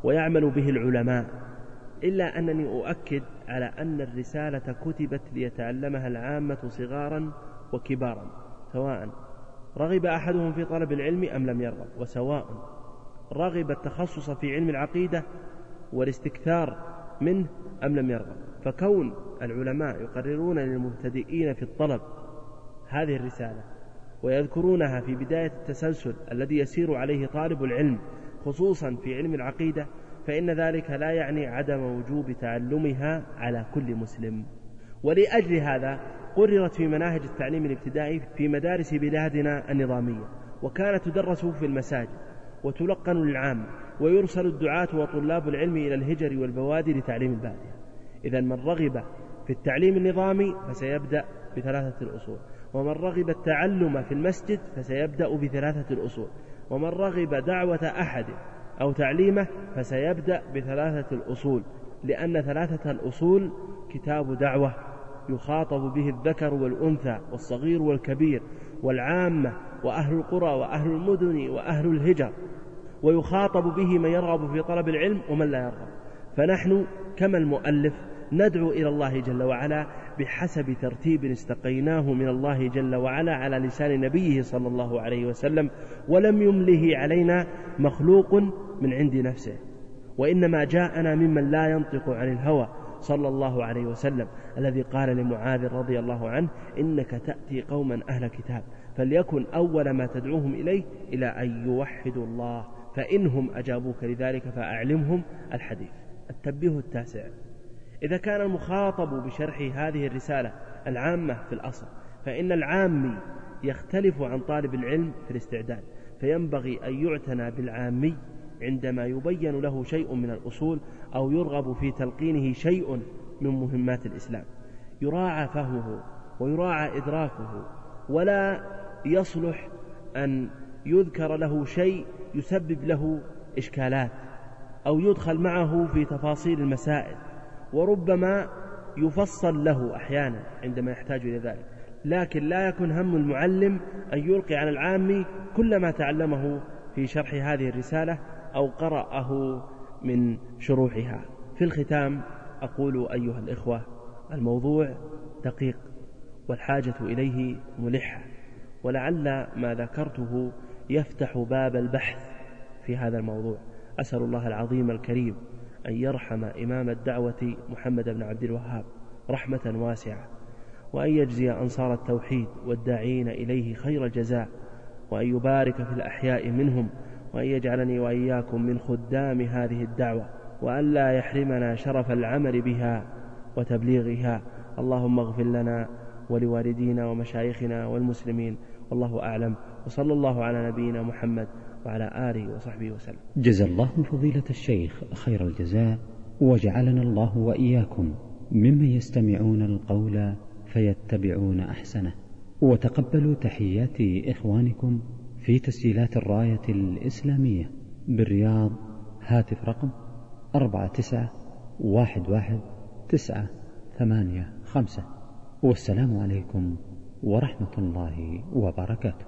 ويعمل به العلماء إلا أنني أؤكد على أن الرسالة كتبت ليتعلمها العامة صغارا وكبارا سواء رغب أحدهم في طلب العلم أم لم يرغب وسواء رغب التخصص في علم العقيدة والاستكثار منه أم لم يرغب؟ فكون العلماء يقررون للمبتدئين في الطلب هذه الرسالة ويذكرونها في بداية التسلسل الذي يسير عليه طالب العلم خصوصا في علم العقيدة فإن ذلك لا يعني عدم وجوب تعلمها على كل مسلم. ولأجل هذا قررت في مناهج التعليم الابتدائي في مدارس بلادنا النظامية وكانت تدرس في المساجد وتلقن للعام ويرسل الدعاة وطلاب العلم إلى الهجر والبوادي لتعليم البادية. إذا من رغب في التعليم النظامي فسيبدأ بثلاثة الأصول. ومن رغب التعلم في المسجد فسيبدأ بثلاثة الأصول. ومن رغب دعوة أحد أو تعليمه فسيبدأ بثلاثة الأصول لأن ثلاثة الأصول كتاب دعوة يخاطب به الذكر والأنثى والصغير والكبير والعامة وأهل القرى وأهل المدن وأهل الهجر. ويخاطب به من يرغب في طلب العلم ومن لا يرغب. فنحن كما المؤلف ندعو إلى الله جل وعلا بحسب ترتيب استقيناه من الله جل وعلا على لسان نبيه صلى الله عليه وسلم ولم يمله علينا مخلوق من عند نفسه. وإنما جاءنا ممن لا ينطق عن الهوى صلى الله عليه وسلم الذي قال لمعاذ رضي الله عنه إنك تأتي قوما أهل كتاب فليكن أول ما تدعوهم إليه إلى أن يوحدوا الله فإنهم أجابوك لذلك فأعلمهم الحديث. التنبيه التاسع. إذا كان المخاطب بشرح هذه الرسالة العامة في الأصل فإن العامي يختلف عن طالب العلم في الاستعداد فينبغي أن يعتنى بالعامي عندما يبين له شيء من الأصول أو يرغب في تلقينه شيء من مهمات الإسلام. يراعى فهمه ويراعى إدراكه ولا يصلح أن يذكر له شيء يسبب له إشكالات أو يدخل معه في تفاصيل المسائل وربما يفصل له أحيانا عندما يحتاج إلى ذلك. لكن لا يكن هم المعلم أن يلقي على العام كل ما تعلمه في شرح هذه الرسالة أو قرأه من شروحها. في الختام أقول أيها الإخوة الموضوع دقيق والحاجة إليه ملحة ولعل ما ذكرته يفتح باب البحث في هذا الموضوع. أسأل الله العظيم الكريم أن يرحم إمام الدعوة محمد بن عبد الوهاب رحمة واسعة وأن يجزي أنصار التوحيد والداعين إليه خير الجزاء وأن يبارك في الأحياء منهم وأن يجعلني وإياكم من خدام هذه الدعوة وأن لا يحرمنا شرف العمل بها وتبليغها. اللهم اغفر لنا ولوالدينا ومشايخنا والمسلمين والله أعلم. وصلى الله على نبينا محمد وعلى آله وصحبه وسلم. جزا الله فضيلة الشيخ خير الجزاء وجعلنا الله وإياكم ممن يستمعون القول فيتبعون أحسنه. وتقبلوا تحيات إخوانكم في تسجيلات الراية الإسلامية بالرياض هاتف رقم أربعة تسعة واحد واحد تسعة ثمانية خمسة. والسلام عليكم ورحمة الله وبركاته.